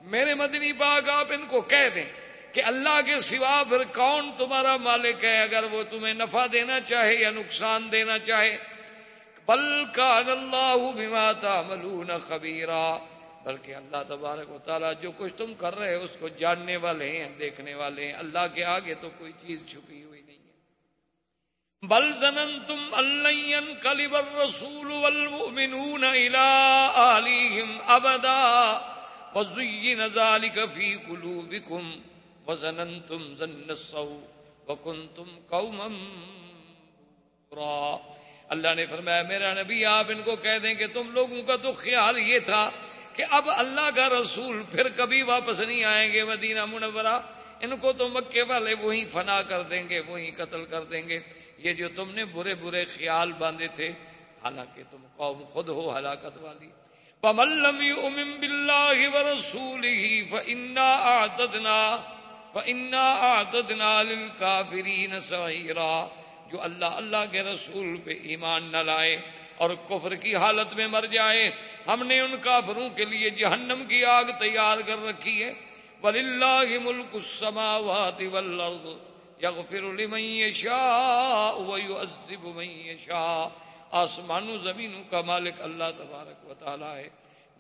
میرے مدنی باغ آپ ان کو کہہ دیں کہ اللہ کے سوا پھر کون تمہارا مالک ہے؟ اگر وہ تمہیں نفع دینا چاہے یا نقصان دینا چاہے بل کان اللہ بما تعملون خبیرا، بلکہ اللہ تبارک و تعالیٰ جو کچھ تم کر رہے اس کو جاننے والے ہیں، دیکھنے والے ہیں۔ اللہ کے آگے تو کوئی چیز چھپی ہوئی نہیں ہے۔ بل زنن تم اللہ کلیبر رسول والمؤمنون الى آلیہم ابدا وزین ذالک فی قلوبکم وزننتم ظن السوء وکنتم قوما برا اللہ نے فرمایا، میرا نبی، آپ ان کو کہہ دیں کہ تم لوگوں کا تو خیال یہ تھا کہ اب اللہ کا رسول پھر کبھی واپس نہیں آئیں گے مدینہ منورہ۔ ان کو تو مکے والے وہی فنا کر دیں گے وہی قتل کر دیں گے۔ یہ جو تم نے برے برے خیال باندھے تھے، حالانکہ تم قوم خود ہو، ہلاکت والی۔ فمن لم يؤمن بالله ورسوله فإنا أعتدنا فإنا أعتدنا للكافرين سعيرا۔ جو اللہ اللہ کے رسول پہ ایمان نہ لائے اور کفر کی حالت میں مر جائے، ہم نے ان کافروں کے لیے جہنم کی آگ تیار کر رکھی ہے۔ ولی وَلِلَّهِ مُلْكُ السَّمَاوَاتِ وَالْأَرْضِ يَغْفِرُ لِمَنْ يَشَاءُ وَيُعَذِّبُ مَنْ يَشَاءُ۔ آسمانوں زمینوں کا مالک اللہ تبارک و تعالی ہے۔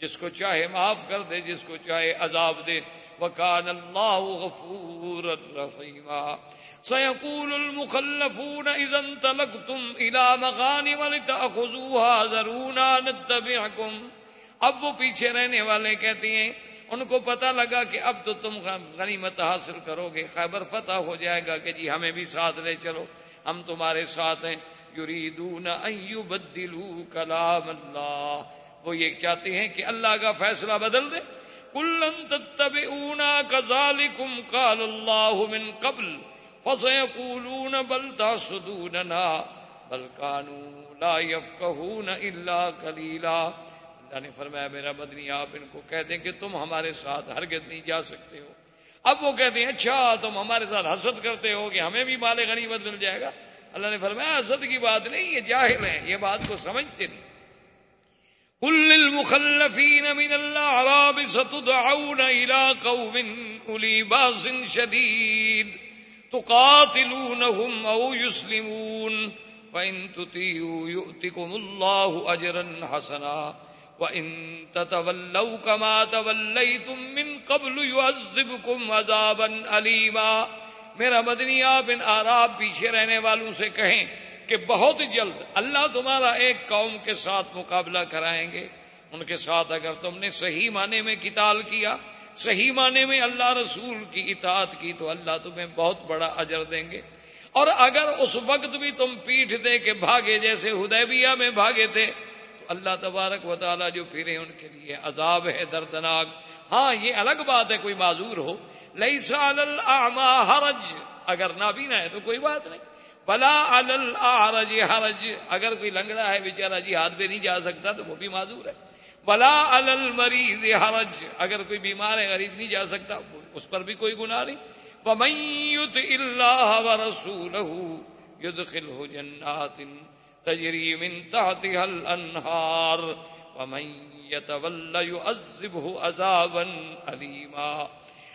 جس کو چاہے معاف کر دے، جس کو چاہے عذاب دے۔ وکان اللہ غفور الرحیم سيقول المخلفون اذا انطلقتم الى مغانم لتاخذوها ذرونا، نتبعكم. اب وہ پیچھے رہنے والے کہتے ہیں، ان کو پتا لگا کہ اب تو تم غنیمت حاصل کرو گے، خیبر فتح ہو جائے گا کہ جی ہمیں بھی ساتھ لے چلو، ہم تمہارے ساتھ ہیں۔ یریدون ان یبدلوا کلام اللہ۔ وہ یہ چاہتے ہیں کہ اللہ کا فیصلہ بدل دے۔ کلن تتبعونا، کذالکم قال اللہ من قبل۔ فسیقولون بل تحسدوننا بل کانوا لا یفقهون الا قلیلا اللہ نے فرمایا، میرا بدنی آپ ان کو کہہ دیں کہ تم ہمارے ساتھ ہرگز نہیں جا سکتے ہو۔ اب وہ کہتے ہیں اچھا تم ہمارے ساتھ حسد کرتے ہو کہ ہمیں بھی مال غنیمت مل جائے گا۔ اللہ نے فرمایا، حسد کی بات نہیں، یہ جاہل ہیں، یہ بات کو سمجھتے نہیں۔ قل للمخلفين من الأعراب، ستدعون إلى قوم أولي باس شديد تقاتلونهم أو يسلمون. فإن تطيعوا يؤتكم الله أجرا حسنا. وإن تتولوا كما توليتم من قبل يعذبكم عذابا أليما. میرا مدنی آپ ان آراب پیچھے رہنے والوں سے کہیں کہ بہت جلد اللہ تمہارا ایک قوم کے ساتھ مقابلہ کرائیں گے. ان کے ساتھ اگر تم نے صحیح معنی میں کتال کیا صحیح معنی میں اللہ رسول کی اطاعت کی تو اللہ تمہیں بہت بڑا اجر دیں گے۔ اور اگر اس وقت بھی تم پیٹھ دے کے بھاگے جیسے ہدیبیہ میں بھاگے تھے، تو اللہ تبارک و تعالیٰ جو پھرے ان کے لیے عذاب ہے دردناک۔ ہاں یہ الگ بات ہے، کوئی معذور ہو۔ لئی سال حرج۔ اگر نابینا ہے تو کوئی بات نہیں۔ بلا الرج حرج۔ اگر کوئی لنگڑا ہے بےچارا جی ہاتھ پہ نہیں جا سکتا تو وہ بھی معذور ہے۔ بلا المریض حرج اگر کوئی بیمار ہے، غریب نہیں جا سکتا، اس پر بھی کوئی گناہ نہیں۔ ومیت اللہ و رسول يدخله جنات تجری من تحتها الانہار ومن يتول يعذبه عذابا علیما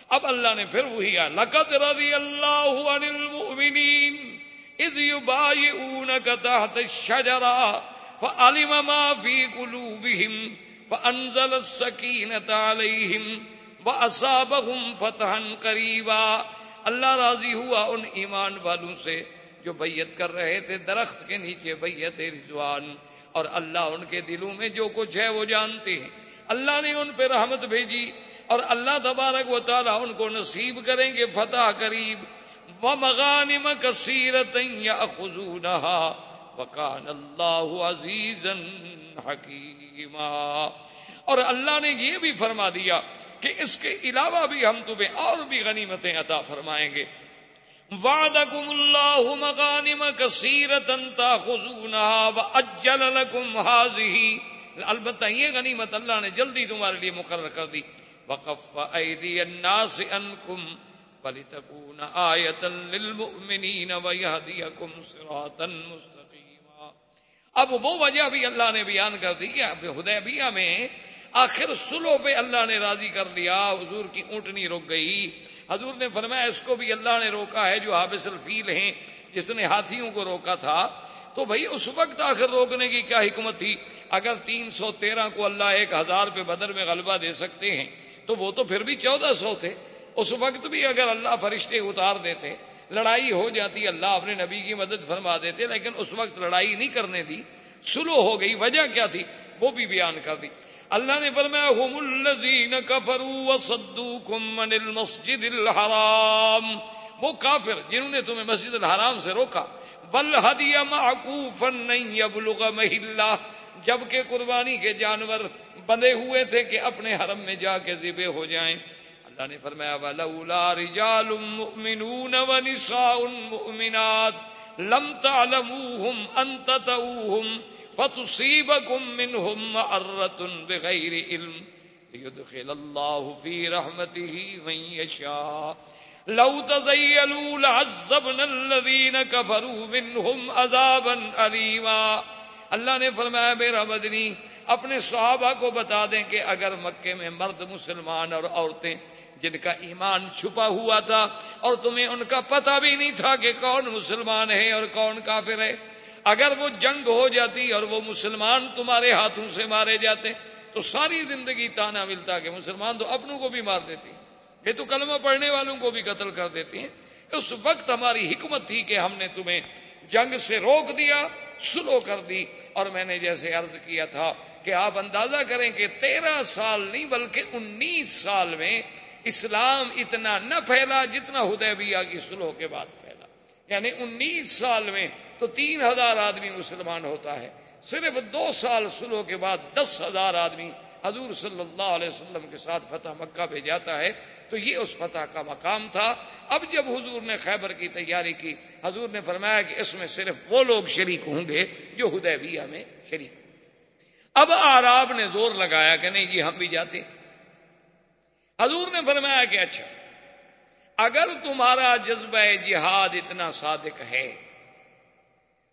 اب اللہ نے پھر وہی کہا لقد رضی اللہ عن المؤمنین اذ یبایعونک تحت الشجرہ فعلم ما فی قلوبہم فانزل السکینة علیہم وَأَصَابَهُمْ فَتَحًا قَرِيبًا۔ اللہ راضی ہوا ان ایمان والوں سے جو بیعت کر رہے تھے، درخت کے نیچے بیعت رضوان۔ اور اللہ ان کے دلوں میں جو کچھ ہے وہ جانتے ہیں۔ اللہ نے ان پہ رحمت بھیجی اور اللہ تبارک و تعالیٰ ان کو نصیب کریں گے، فتح قریب۔ و مغانم کثیرت وکان اللہ عزیز حکیمہ اور اللہ نے یہ بھی فرما دیا کہ اس کے علاوہ بھی ہم تمہیں اور بھی غنیمتیں عطا فرمائیں گے۔ وعدکم اللہ مغانم کثیرتا تاخذونها واجل لکم هذه البتہ یہ غنیمت اللہ نے جلدی تمہارے لیے مقرر کر دی۔ وقف ایدی الناس انکم ولتکون آیتا للمؤمنین ویہدیکم صراطا مستقیما اب وہ وجہ بھی اللہ نے بیان کر دی کہ حدیبیہ میں آخر سلو پہ اللہ نے راضی کر لیا، حضور کی اونٹنی رک گئی۔ حضور نے فرمایا، اس کو بھی اللہ نے روکا ہے جو حابس الفیل ہیں، جس نے ہاتھیوں کو روکا تھا۔ تو بھائی، اس وقت آخر روکنے کی کیا حکمت تھی؟ اگر تین سو تیرہ کو اللہ ایک ہزار پہ بدر میں غلبہ دے سکتے ہیں، تو وہ تو پھر بھی چودہ سو تھے۔ اس وقت بھی اگر اللہ فرشتے اتار دیتے، لڑائی ہو جاتی، اللہ اپنے نبی کی مدد فرما دیتے، لیکن اس وقت لڑائی نہیں کرنے دی، سلو ہو گئی، وجہ کیا تھی؟ وہ بھی بیان کر دی۔ اللہ نے فرمایا هم الذين كفروا وصدوكم عن المسجد الحرام. وہ کافر جنہوں نے تمہیں مسجد الحرام سے روکا۔ بل ہدی معقوفا نہیں يبلغ محلہ. جبکہ قربانی کے جانور بندے ہوئے تھے کہ اپنے حرم میں جا کے ذبح ہو جائیں۔ اللہ نے فرمایا، ولولا رجال مؤمنون ونساء مؤمنات لم تعلموهم ان تتوهم فتصيبكم منهم معرة بغير علم ليدخل الله في رحمته من يشاء لو تزيلوا لعذبنا الذين كفروا منهم عذابا أليما اللہ نے فرمایا، میرا بدنی اپنے صحابہ کو بتا دیں کہ اگر مکے میں مرد مسلمان اور عورتیں جن کا ایمان چھپا ہوا تھا اور تمہیں ان کا پتہ بھی نہیں تھا کہ کون مسلمان ہے اور کون کافر ہے، اگر وہ جنگ ہو جاتی اور وہ مسلمان تمہارے ہاتھوں سے مارے جاتے، تو ساری زندگی تانا ملتا کہ مسلمان تو اپنوں کو بھی مار دیتی، یہ تو کلمہ پڑھنے والوں کو بھی قتل کر دیتی ہیں۔ اس وقت ہماری حکمت تھی کہ ہم نے تمہیں جنگ سے روک دیا، سلو کر دی۔ اور میں نے جیسے عرض کیا تھا کہ آپ اندازہ کریں کہ تیرہ سال نہیں بلکہ انیس سال میں اسلام اتنا نہ پھیلا جتنا حدیبیہ کی سلو کے بعد پھیلا۔ یعنی انیس سال میں تو تین ہزار آدمی مسلمان ہوتا ہے۔ صرف دو سال سلو کے بعد دس ہزار آدمی حضور صلی اللہ علیہ وسلم کے ساتھ فتح مکہ پہ جاتا ہے، تو یہ اس فتح کا مقام تھا۔ اب جب حضور نے خیبر کی تیاری کی، حضور نے فرمایا کہ اس میں صرف وہ لوگ شریک ہوں گے جو حدیبیہ میں شریک اب آراب نے زور لگایا کہ نہیں جی ہم بھی جاتے حضور نے فرمایا کہ اچھا اگر تمہارا جذبہ جہاد اتنا صادق ہے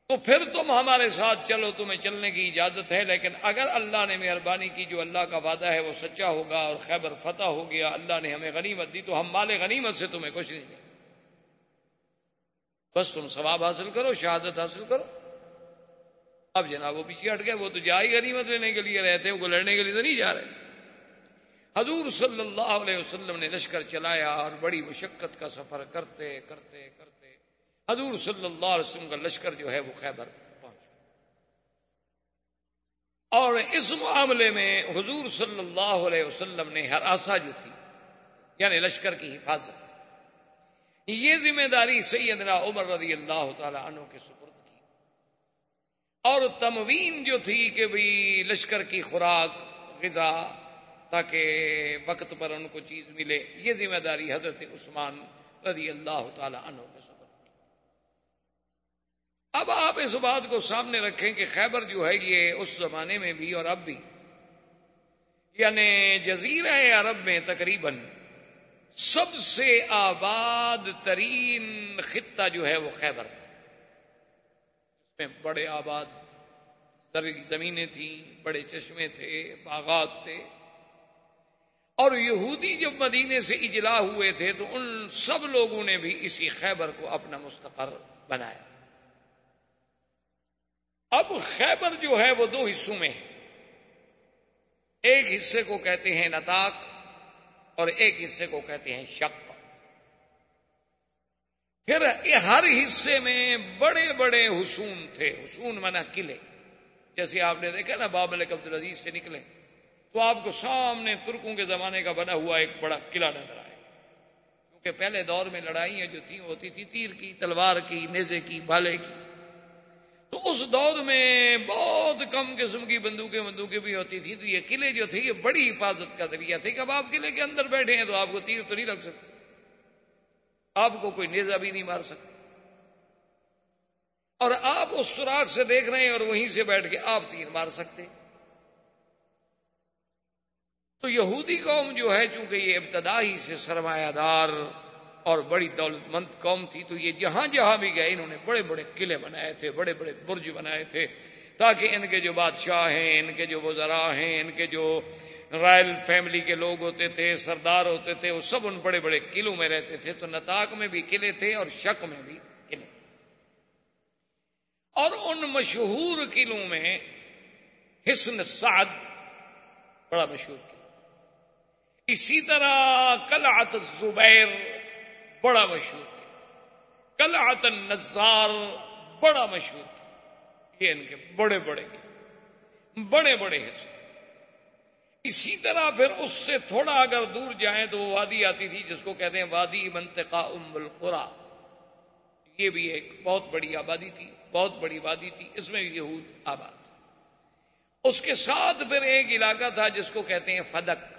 تو پھر تم ہمارے ساتھ چلو، تمہیں چلنے کی اجازت ہے، لیکن اگر اللہ نے مہربانی کی، جو اللہ کا وعدہ ہے وہ سچا ہوگا اور خیبر فتح ہو گیا، اللہ نے ہمیں غنیمت دی، تو ہم مال غنیمت سے تمہیں کچھ نہیں دیں بس تم ثواب حاصل کرو، شہادت حاصل کرو۔ اب جناب وہ پیچھے ہٹ گئے، وہ تو جا ہی غنیمت لینے کے لیے رہتے وہ لڑنے کے لیے تو نہیں جا رہے۔ حضور صلی اللہ علیہ وسلم نے لشکر چلایا اور بڑی مشقت کا سفر کرتے کرتے کرتے۔ حضور صلی اللہ علیہ وسلم کا لشکر جو ہے وہ خیبر پہنچ اور اس معاملے میں حضور صلی اللہ علیہ وسلم نے ہر آسا جو تھی یعنی لشکر کی حفاظت، یہ ذمہ داری سیدنا عمر رضی اللہ تعالی عنہ کے سپرد کی۔ اور تموین جو تھی کہ بھی لشکر کی خوراک، غذا، تاکہ وقت پر ان کو چیز ملے، یہ ذمہ داری حضرت عثمان رضی اللہ تعالی عنہ کے سپرد۔ اب آپ اس بات کو سامنے رکھیں کہ خیبر جو ہے یہ اس زمانے میں بھی اور اب بھی یعنی جزیرہ عرب میں تقریباً سب سے آباد ترین خطہ جو ہے وہ خیبر تھا۔ اس میں بڑے آباد سر زمینیں تھیں، بڑے چشمے تھے، باغات تھے۔ اور یہودی جب مدینے سے اجلا ہوئے تھے تو ان سب لوگوں نے بھی اسی خیبر کو اپنا مستقر بنایا۔ اب خیبر جو ہے وہ دو حصوں میں ہے۔ ایک حصے کو کہتے ہیں نتاق اور ایک حصے کو کہتے ہیں شک پھر ہر حصے میں بڑے بڑے حسون تھے۔ حسون منا قلعے۔ جیسے آپ نے دیکھا نا بابل عبد العزیز سے نکلے۔ تو آپ کو سامنے ترکوں کے زمانے کا بنا ہوا ایک بڑا قلعہ نظر آئے کیونکہ پہلے دور میں لڑائیاں جو تھیں ہوتی تھی تیر کی، تلوار کی، نیزے کی بھالے کی۔ تو اس دور میں بہت کم قسم کی بندوقیں بندوقیں بھی ہوتی تھی تو یہ قلعے جو تھے، یہ بڑی حفاظت کا ذریعہ تھے کہ اب آپ قلعے کے اندر بیٹھے ہیں تو آپ کو تیر تو نہیں لگ سکتے آپ کو کوئی نیزا بھی نہیں مار سکتا۔ اور آپ اس سوراخ سے دیکھ رہے ہیں اور وہیں سے بیٹھ کے آپ تیر مار سکتے۔ تو یہودی قوم جو ہے، چونکہ یہ ابتدا ہی سے سرمایہ دار اور بڑی دولت مند قوم تھی، تو یہ جہاں جہاں بھی گئے، انہوں نے بڑے بڑے قلعے بنائے تھے، بڑے بڑے برج بنائے تھے، تاکہ ان کے جو بادشاہ ہیں، ان کے جو وزراء ہیں، ان کے جو رائل فیملی کے لوگ ہوتے تھے، سردار ہوتے تھے، وہ سب ان بڑے بڑے قلعوں میں رہتے تھے، تو نتاق میں بھی قلعے تھے اور شک میں بھی قلعے اور ان مشہور قلعوں میں حسن سعد بڑا مشہور قلعہ اسی طرح کلعت زبیر بڑا مشہور قلعہ کلعت النزار بڑا مشہور قلعہ یہ ان کے بڑے بڑے قلعے بڑے بڑے حصے۔ اسی طرح پھر اس سے تھوڑا اگر دور جائیں تو وہ وادی آتی تھی جس کو کہتے ہیں وادی منطقہ ام القرا۔ یہ بھی ایک بہت بڑی آبادی تھی، بہت بڑی وادی تھی۔ اس میں یہود آباد اس کے ساتھ پھر ایک علاقہ تھا جس کو کہتے ہیں فدق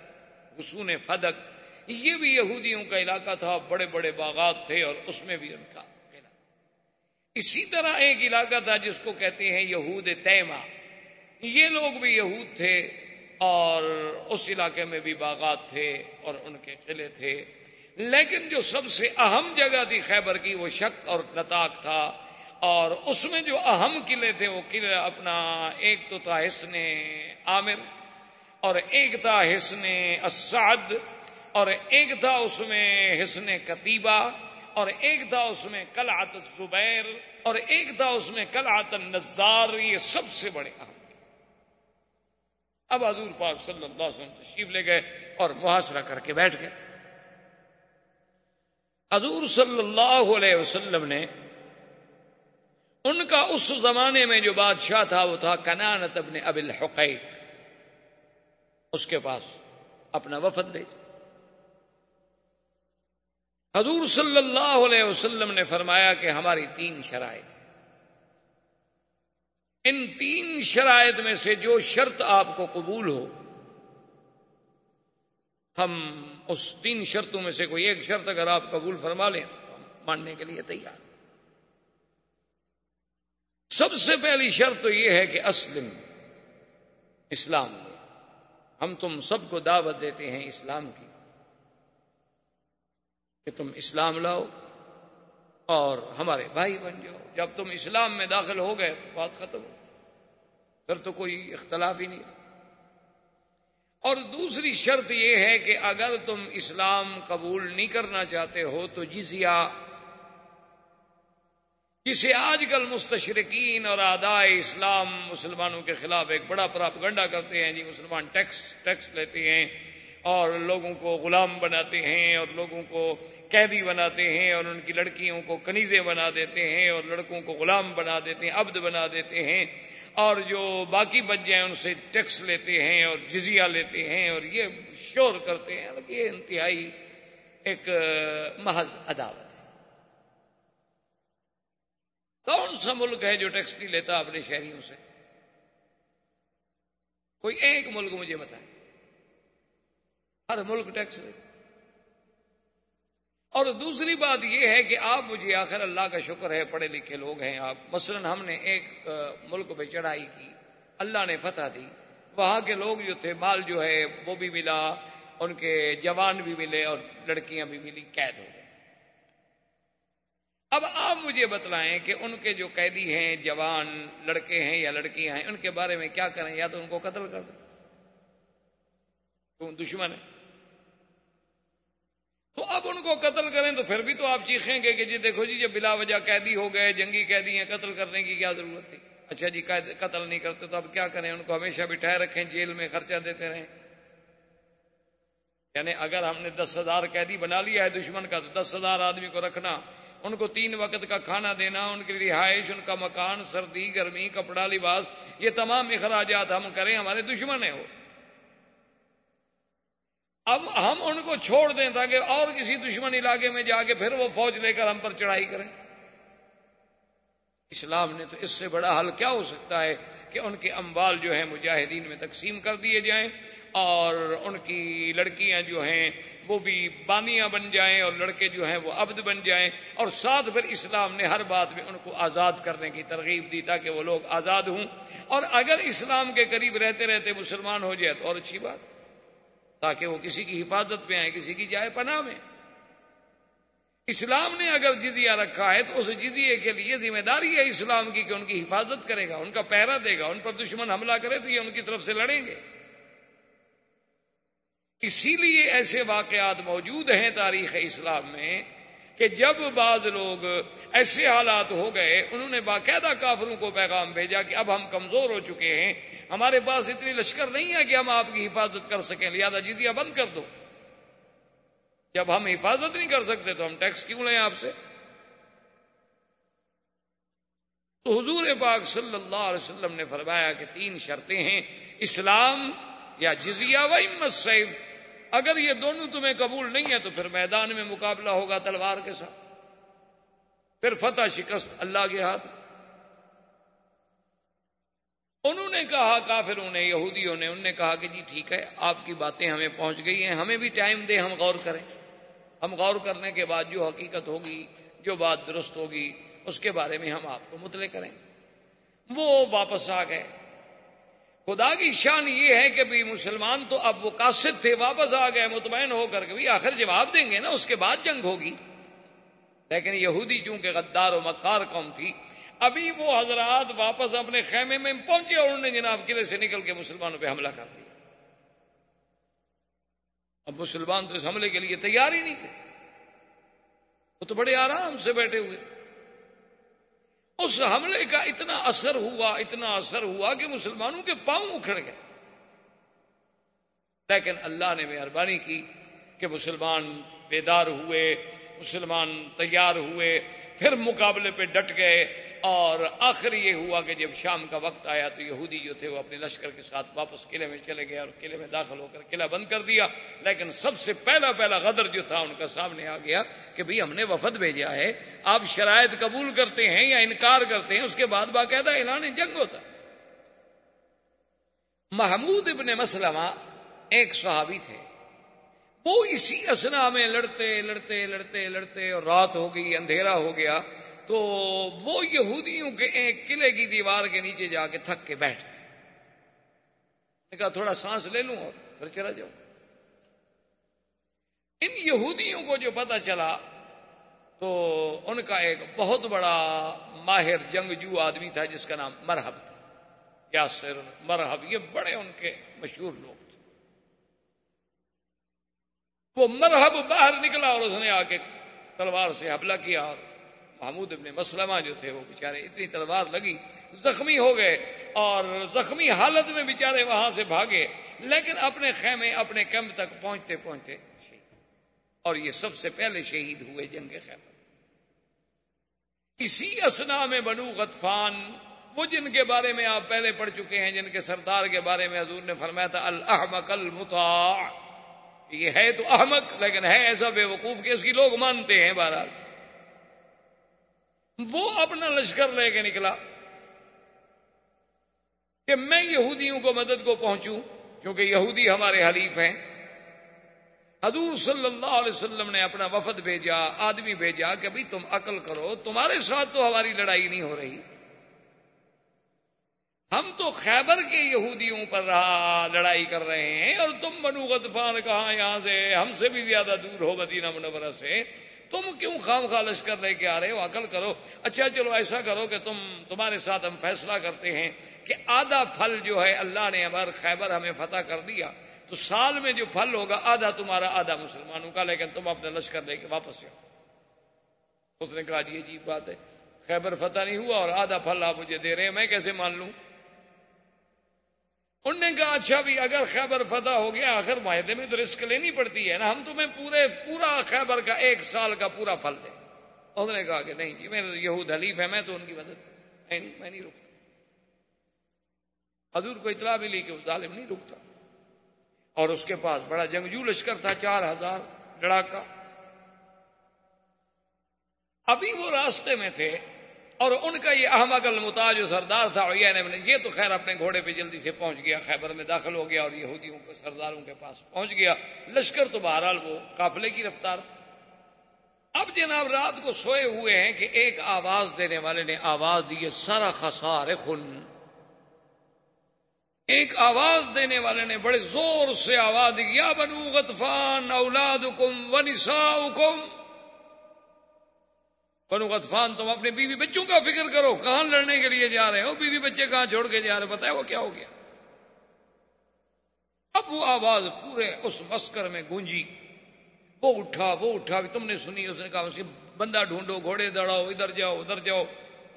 حسون فدق۔ یہ بھی یہودیوں کا علاقہ تھا، بڑے بڑے باغات تھے اور اس میں بھی ان کا اسی طرح ایک علاقہ تھا جس کو کہتے ہیں یہود تیما یہ لوگ بھی یہود تھے اور اس علاقے میں بھی باغات تھے اور ان کے قلعے تھے۔ لیکن جو سب سے اہم جگہ تھی خیبر کی، وہ شک اور نتاق تھا۔ اور اس میں جو اہم قلعے تھے، وہ قلعہ اپنا ایک تو تھا حسن عامر اور ایک تھا حسن اسعد اور ایک تھا اس میں حسن کتیبہ اور ایک تھا اس میں کلعت زبیر اور ایک تھا اس میں کلعت النزار، یہ سب سے بڑے اہم۔ اب حضور پاک صلی اللہ علیہ وسلم تشریف لے گئے اور محاصرہ کر کے بیٹھ گئے۔ حضور صلی اللہ علیہ وسلم نے ان کا اس زمانے میں جو بادشاہ تھا، وہ تھا کنانت ابن اب الحقیق۔ اس کے پاس اپنا وفد بھیج حضور صلی اللہ علیہ وسلم نے فرمایا کہ ہماری تین شرائط ان تین شرائط میں سے جو شرط آپ کو قبول ہو، ہم اس تین شرطوں میں سے کوئی ایک شرط اگر آپ قبول فرما لیں تو ہم ماننے کے لیے تیار۔ سب سے پہلی شرط تو یہ ہے کہ اسلم، اسلام ہم تم سب کو دعوت دیتے ہیں اسلام کی۔ کہ تم اسلام لاؤ اور ہمارے بھائی بن جاؤ۔ جب تم اسلام میں داخل ہو گئے تو بات ختم ہو۔ پھر تو کوئی اختلاف ہی نہیں۔ اور دوسری شرط یہ ہے کہ اگر تم اسلام قبول نہیں کرنا چاہتے ہو تو جزیہ۔ جسے آج کل مستشرقین اور آدائے اسلام مسلمانوں کے خلاف ایک بڑا پراپ گنڈا کرتے ہیں۔ جی مسلمان ٹیکس ٹیکس لیتے ہیں۔ اور لوگوں کو غلام بناتے ہیں، اور لوگوں کو قیدی بناتے ہیں، اور ان کی لڑکیوں کو کنیزیں بنا دیتے ہیں، اور لڑکوں کو غلام بنا دیتے ہیں، عبد بنا دیتے ہیں، اور جو باقی بچ جائیں ان سے ٹیکس لیتے ہیں اور جزیہ لیتے ہیں، اور یہ شور کرتے ہیں۔ یہ انتہائی ایک محض عداوت ہے۔ کون سا ملک ہے جو ٹیکس نہیں لیتا اپنے شہریوں سے؟ کوئی ایک ملک مجھے بتائے ہر ملک ٹیکس دے۔ اور دوسری بات یہ ہے کہ آپ مجھے آخر اللہ کا شکر ہے، پڑھے لکھے لوگ ہیں آپ۔ مثلا ہم نے ایک ملک پہ چڑھائی کی۔ اللہ نے فتح دی۔ وہاں کے لوگ جو تھے، مال جو ہے، وہ بھی ملا، ان کے جوان بھی ملے اور لڑکیاں بھی ملی، قید ہو گئے۔ اب آپ مجھے بتلائیں کہ ان کے جو قیدی ہیں، جوان لڑکے ہیں یا لڑکیاں ہیں، ان کے بارے میں کیا کریں؟ یا تو ان کو قتل کر دیں۔ دشمن ہے تو اب ان کو قتل کریں تو پھر بھی تو آپ چیخیں گے کہ جی دیکھو جی جب بلا وجہ قیدی ہو گئے، جنگی قیدی ہیں، قتل کرنے کی کیا ضرورت تھی؟ اچھا جی قتل نہیں کرتے تو اب کیا کریں؟ ان کو ہمیشہ بٹھائے رکھیں، جیل میں خرچہ دیتے رہیں۔ یعنی اگر ہم نے دس ہزار قیدی بنا لیا ہے دشمن کا، تو دس ہزار آدمی کو رکھنا، ان کو تین وقت کا کھانا دینا، ان کی رہائش، ان کا مکان، سردی، گرمی، کپڑا، لباس، یہ تمام اخراجات ہم کریں، ہمارے دشمن ہیں وہ۔ اب ہم ان کو چھوڑ دیں تاکہ اور کسی دشمن علاقے میں جا کے پھر وہ فوج لے کر ہم پر چڑھائی کریں۔ اسلام نے تو اس سے بڑا حل کیا ہو سکتا ہے کہ ان کے اموال جو ہیں مجاہدین میں تقسیم کر دیے جائیں اور ان کی لڑکیاں جو ہیں وہ بھی بانیاں بن جائیں اور لڑکے جو ہیں وہ عبد بن جائیں اور ساتھ پھر اسلام نے ہر بات میں ان کو آزاد کرنے کی ترغیب دی تاکہ وہ لوگ آزاد ہوں۔ اور اگر اسلام کے قریب رہتے رہتے مسلمان ہو جائے تو اور اچھی بات۔ تاکہ وہ کسی کی حفاظت میں آئے، کسی کی جائے پناہ میں۔ اسلام نے اگر جزیہ رکھا ہے تو اس جزیے کے لیے ذمہ داری ہے اسلام کی کہ ان کی حفاظت کرے گا، ان کا پہرا دے گا، ان پر دشمن حملہ کرے تو یہ ان کی طرف سے لڑیں گے۔ اسی لیے ایسے واقعات موجود ہیں تاریخ اسلام میں۔ کہ جب بعض لوگ ایسے حالات ہو گئے، انہوں نے باقاعدہ کافروں کو پیغام بھیجا کہ اب ہم کمزور ہو چکے ہیں، ہمارے پاس اتنی لشکر نہیں ہے کہ ہم آپ کی حفاظت کر سکیں، لہذا جزیہ بند کر دو۔ جب ہم حفاظت نہیں کر سکتے تو ہم ٹیکس کیوں لیں آپ سے؟ تو حضور پاک صلی اللہ علیہ وسلم نے فرمایا کہ تین شرطیں ہیں، اسلام یا جزیہ و امت سیف۔ اگر یہ دونوں تمہیں قبول نہیں ہے تو پھر میدان میں مقابلہ ہوگا تلوار کے ساتھ۔ پھر فتح شکست اللہ کے ہاتھ۔ انہوں نے کہا، کافروں نے، یہودیوں نے، انہوں نے کہا کہ جی ٹھیک ہے، آپ کی باتیں ہمیں پہنچ گئی ہیں، ہمیں بھی ٹائم دے ہم غور کریں۔ ہم غور کرنے کے بعد جو حقیقت ہوگی، جو بات درست ہوگی، اس کے بارے میں ہم آپ کو مطلع کریں۔ وہ واپس آ گئے۔ خدا کی شان یہ ہے کہ بھی مسلمان تو اب وہ قاصد تھے، واپس آ گئے، مطمئن ہو کر کے آخر جواب دیں گے نا، اس کے بعد جنگ ہوگی۔ لیکن یہودی چونکہ غدار و مکار قوم تھی، ابھی وہ حضرات واپس اپنے خیمے میں پہنچے اور انہوں نے جناب قلعے سے نکل کے مسلمانوں پہ حملہ کر دیا۔ اب مسلمان تو اس حملے کے لیے تیار ہی نہیں تھے۔ وہ تو بڑے آرام سے بیٹھے ہوئے تھے۔ اس حملے کا اتنا اثر ہوا، اتنا اثر ہوا کہ مسلمانوں کے پاؤں اکھڑ گئے۔ لیکن اللہ نے مہربانی کی کہ مسلمان بیدار ہوئے مسلمان تیار ہوئے، پھر مقابلے پہ ڈٹ گئے اور آخر یہ ہوا کہ جب شام کا وقت آیا تو یہودی جو تھے وہ اپنے لشکر کے ساتھ واپس قلعے میں چلے گئے اور قلعے میں داخل ہو کر قلعہ بند کر دیا۔ لیکن سب سے پہلا پہلا غدر جو تھا ان کا سامنے آ گیا کہ بھئی ہم نے وفد بھیجا ہے، آپ شرائط قبول کرتے ہیں یا انکار کرتے ہیں، اس کے بعد باقاعدہ اعلان جنگ ہوتا۔ محمود ابن مسلمہ ایک صحابی تھے۔ وہ اسی اسنا میں لڑتے لڑتے لڑتے لڑتے اور رات ہو گئی، اندھیرا ہو گیا۔ تو وہ یہودیوں کے ایک قلعے کی دیوار کے نیچے جا کے تھک کے بیٹھ گئے۔ کہا، تھوڑا سانس لے لوں اور پھر چلا جاؤں۔ ان یہودیوں کو جو پتا چلا، تو ان کا ایک بہت بڑا ماہر جنگجو آدمی تھا جس کا نام مرحب تھا۔ یاسر مرحب یہ بڑے ان کے مشہور لوگ۔ وہ مرحب باہر نکلا اور اس نے آ کے تلوار سے حملہ کیا اور محمود ابن مسلمہ جو تھے وہ بےچارے اتنی تلوار لگی، زخمی ہو گئے اور زخمی حالت میں بےچارے وہاں سے بھاگے، لیکن اپنے خیمے، اپنے کیمپ تک پہنچتے پہنچتے اور یہ سب سے پہلے شہید ہوئے جنگ خیمہ۔ اسی اسنا میں بنو غطفان، وہ جن کے بارے میں آپ پہلے پڑھ چکے ہیں، جن کے سردار کے بارے میں حضور نے فرمایا تھا الحمق المطاع۔ یہ ہے تو احمد لیکن ہے ایسا بے وقوف کہ اس کی لوگ مانتے ہیں بہرحال۔ وہ اپنا لشکر لے کے نکلا کہ میں یہودیوں کو مدد کو پہنچوں کیونکہ یہودی ہمارے حلیف ہیں۔ حضور صلی اللہ علیہ وسلم نے اپنا وفد بھیجا، آدمی بھیجا کہ بھائی تم عقل کرو، تمہارے ساتھ تو ہماری لڑائی نہیں ہو رہی۔ ہم تو خیبر کے یہودیوں پر رہا لڑائی کر رہے ہیں اور تم بنو غطفان کہاں یہاں سے ہم سے بھی زیادہ دور ہو مدینہ منورہ سے۔ تم کیوں خام خالش کر لے کے آ رہے ہو؟ عقل کرو۔ اچھا چلو ایسا کرو کہ تم تمہارے ساتھ ہم فیصلہ کرتے ہیں کہ آدھا پھل جو ہے اللہ نے ہمارا خیبر ہمیں فتح کر دیا، تو سال میں جو پھل ہوگا آدھا تمہارا آدھا مسلمانوں کا، لیکن تم اپنا لشکر لے کے واپس جاؤ۔ اس نے کہا جی بات ہے۔ خیبر فتح نہیں ہوا اور آدھا پھل آپ مجھے دے رہے ہیں، میں کیسے مان لوں؟ انہوں نے کہا اچھا بھی اگر خیبر فتح ہو گیا، آخر معاہدے میں تو رسک لینی پڑتی ہے نا، ہم تمہیں پورے پورا خیبر کا ایک سال کا پورا پھل دیں۔ اس نے کہا کہ نہیں جی میرے یہود حلیف ہے میں تو ان کی مدد نہیں میں نہیں رکتا۔ حضور کو اطلاع ملی کہ وہ ظالم نہیں رکتا۔ اور اس کے پاس بڑا جنگجو لشکر تھا، چار ہزار ڈڑاکا ابھی وہ راستے میں تھے۔ اور ان کا یہ احمد المتا جو سردار تھا یہ تو خیر اپنے گھوڑے پہ جلدی سے پہنچ گیا، خیبر میں داخل ہو گیا اور یہودیوں کے سرداروں کے پاس پہنچ گیا۔ لشکر تو بہرحال وہ قافلے کی رفتار تھی اب جناب رات کو سوئے ہوئے ہیں کہ ایک آواز دینے والے نے آواز دی سارا خسار خن ایک آواز دینے والے نے بڑے زور سے آواز دی، یا بنو غطفان اولاد حکم حکم بنو غطفان، تم اپنے بیوی بچوں کا فکر کرو، کہاں لڑنے کے لیے جا رہے ہو؟ بیوی بچے کہاں چھوڑ کے جا رہے بتائے وہ کیا ہو گیا؟ اب وہ آواز پورے اس مسکر میں گونجی۔ وہ اٹھا وہ اٹھا تم نے سنی، اس نے کہا بندہ ڈھونڈو، گھوڑے دوڑاؤ ادھر جاؤ ادھر جاؤ۔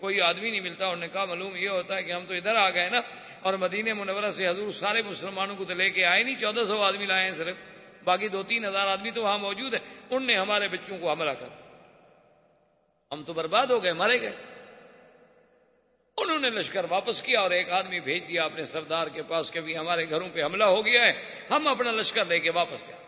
کوئی آدمی نہیں ملتا۔ انہوں نے کہا معلوم یہ ہوتا ہے کہ ہم تو ادھر آ گئے نا اور مدینہ منورہ سے حضور سارے مسلمانوں کو تو لے کے آئے نہیں، چودہ سو آدمی لائے ہیں صرف۔ باقی دو تین ہزار آدمی تو وہاں موجود ہے ان نے ہمارے بچوں کو حملہ کر ہم تو برباد ہو گئے مارے گئے۔ انہوں نے لشکر واپس کیا اور ایک آدمی بھیج دیا اپنے سردار کے پاس کہ بھی ہمارے گھروں پہ حملہ ہو گیا ہے، ہم اپنا لشکر لے کے واپس جائیں۔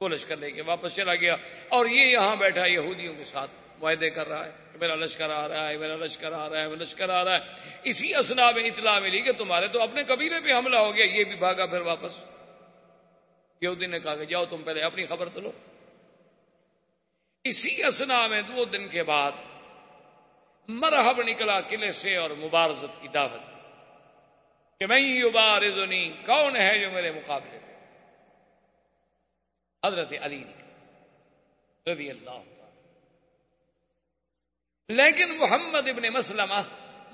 وہ لشکر لے کے واپس چلا گیا اور یہ یہاں بیٹھا یہودیوں کے ساتھ معاہدے کر رہا ہے میرا لشکر آ رہا ہے، میرا لشکر آ رہا ہے لشکر آ رہا ہے۔ اسی اسنا میں اطلاع ملی کہ تمہارے تو اپنے قبیلے پہ حملہ ہو گیا، یہ بھی بھاگا پھر واپس۔ یہودی نے کہا کہ جاؤ تم پہلے اپنی خبر تو لو۔ اسی اسنا میں دو دن کے بعد مرحب نکلا قلعے سے اور مبارزت کی دعوت دی کہ میں یبارزنی، کون ہے جو میرے مقابلے پہ حضرت علی نکلا، رضی اللہ لیکن محمد ابن مسلمہ،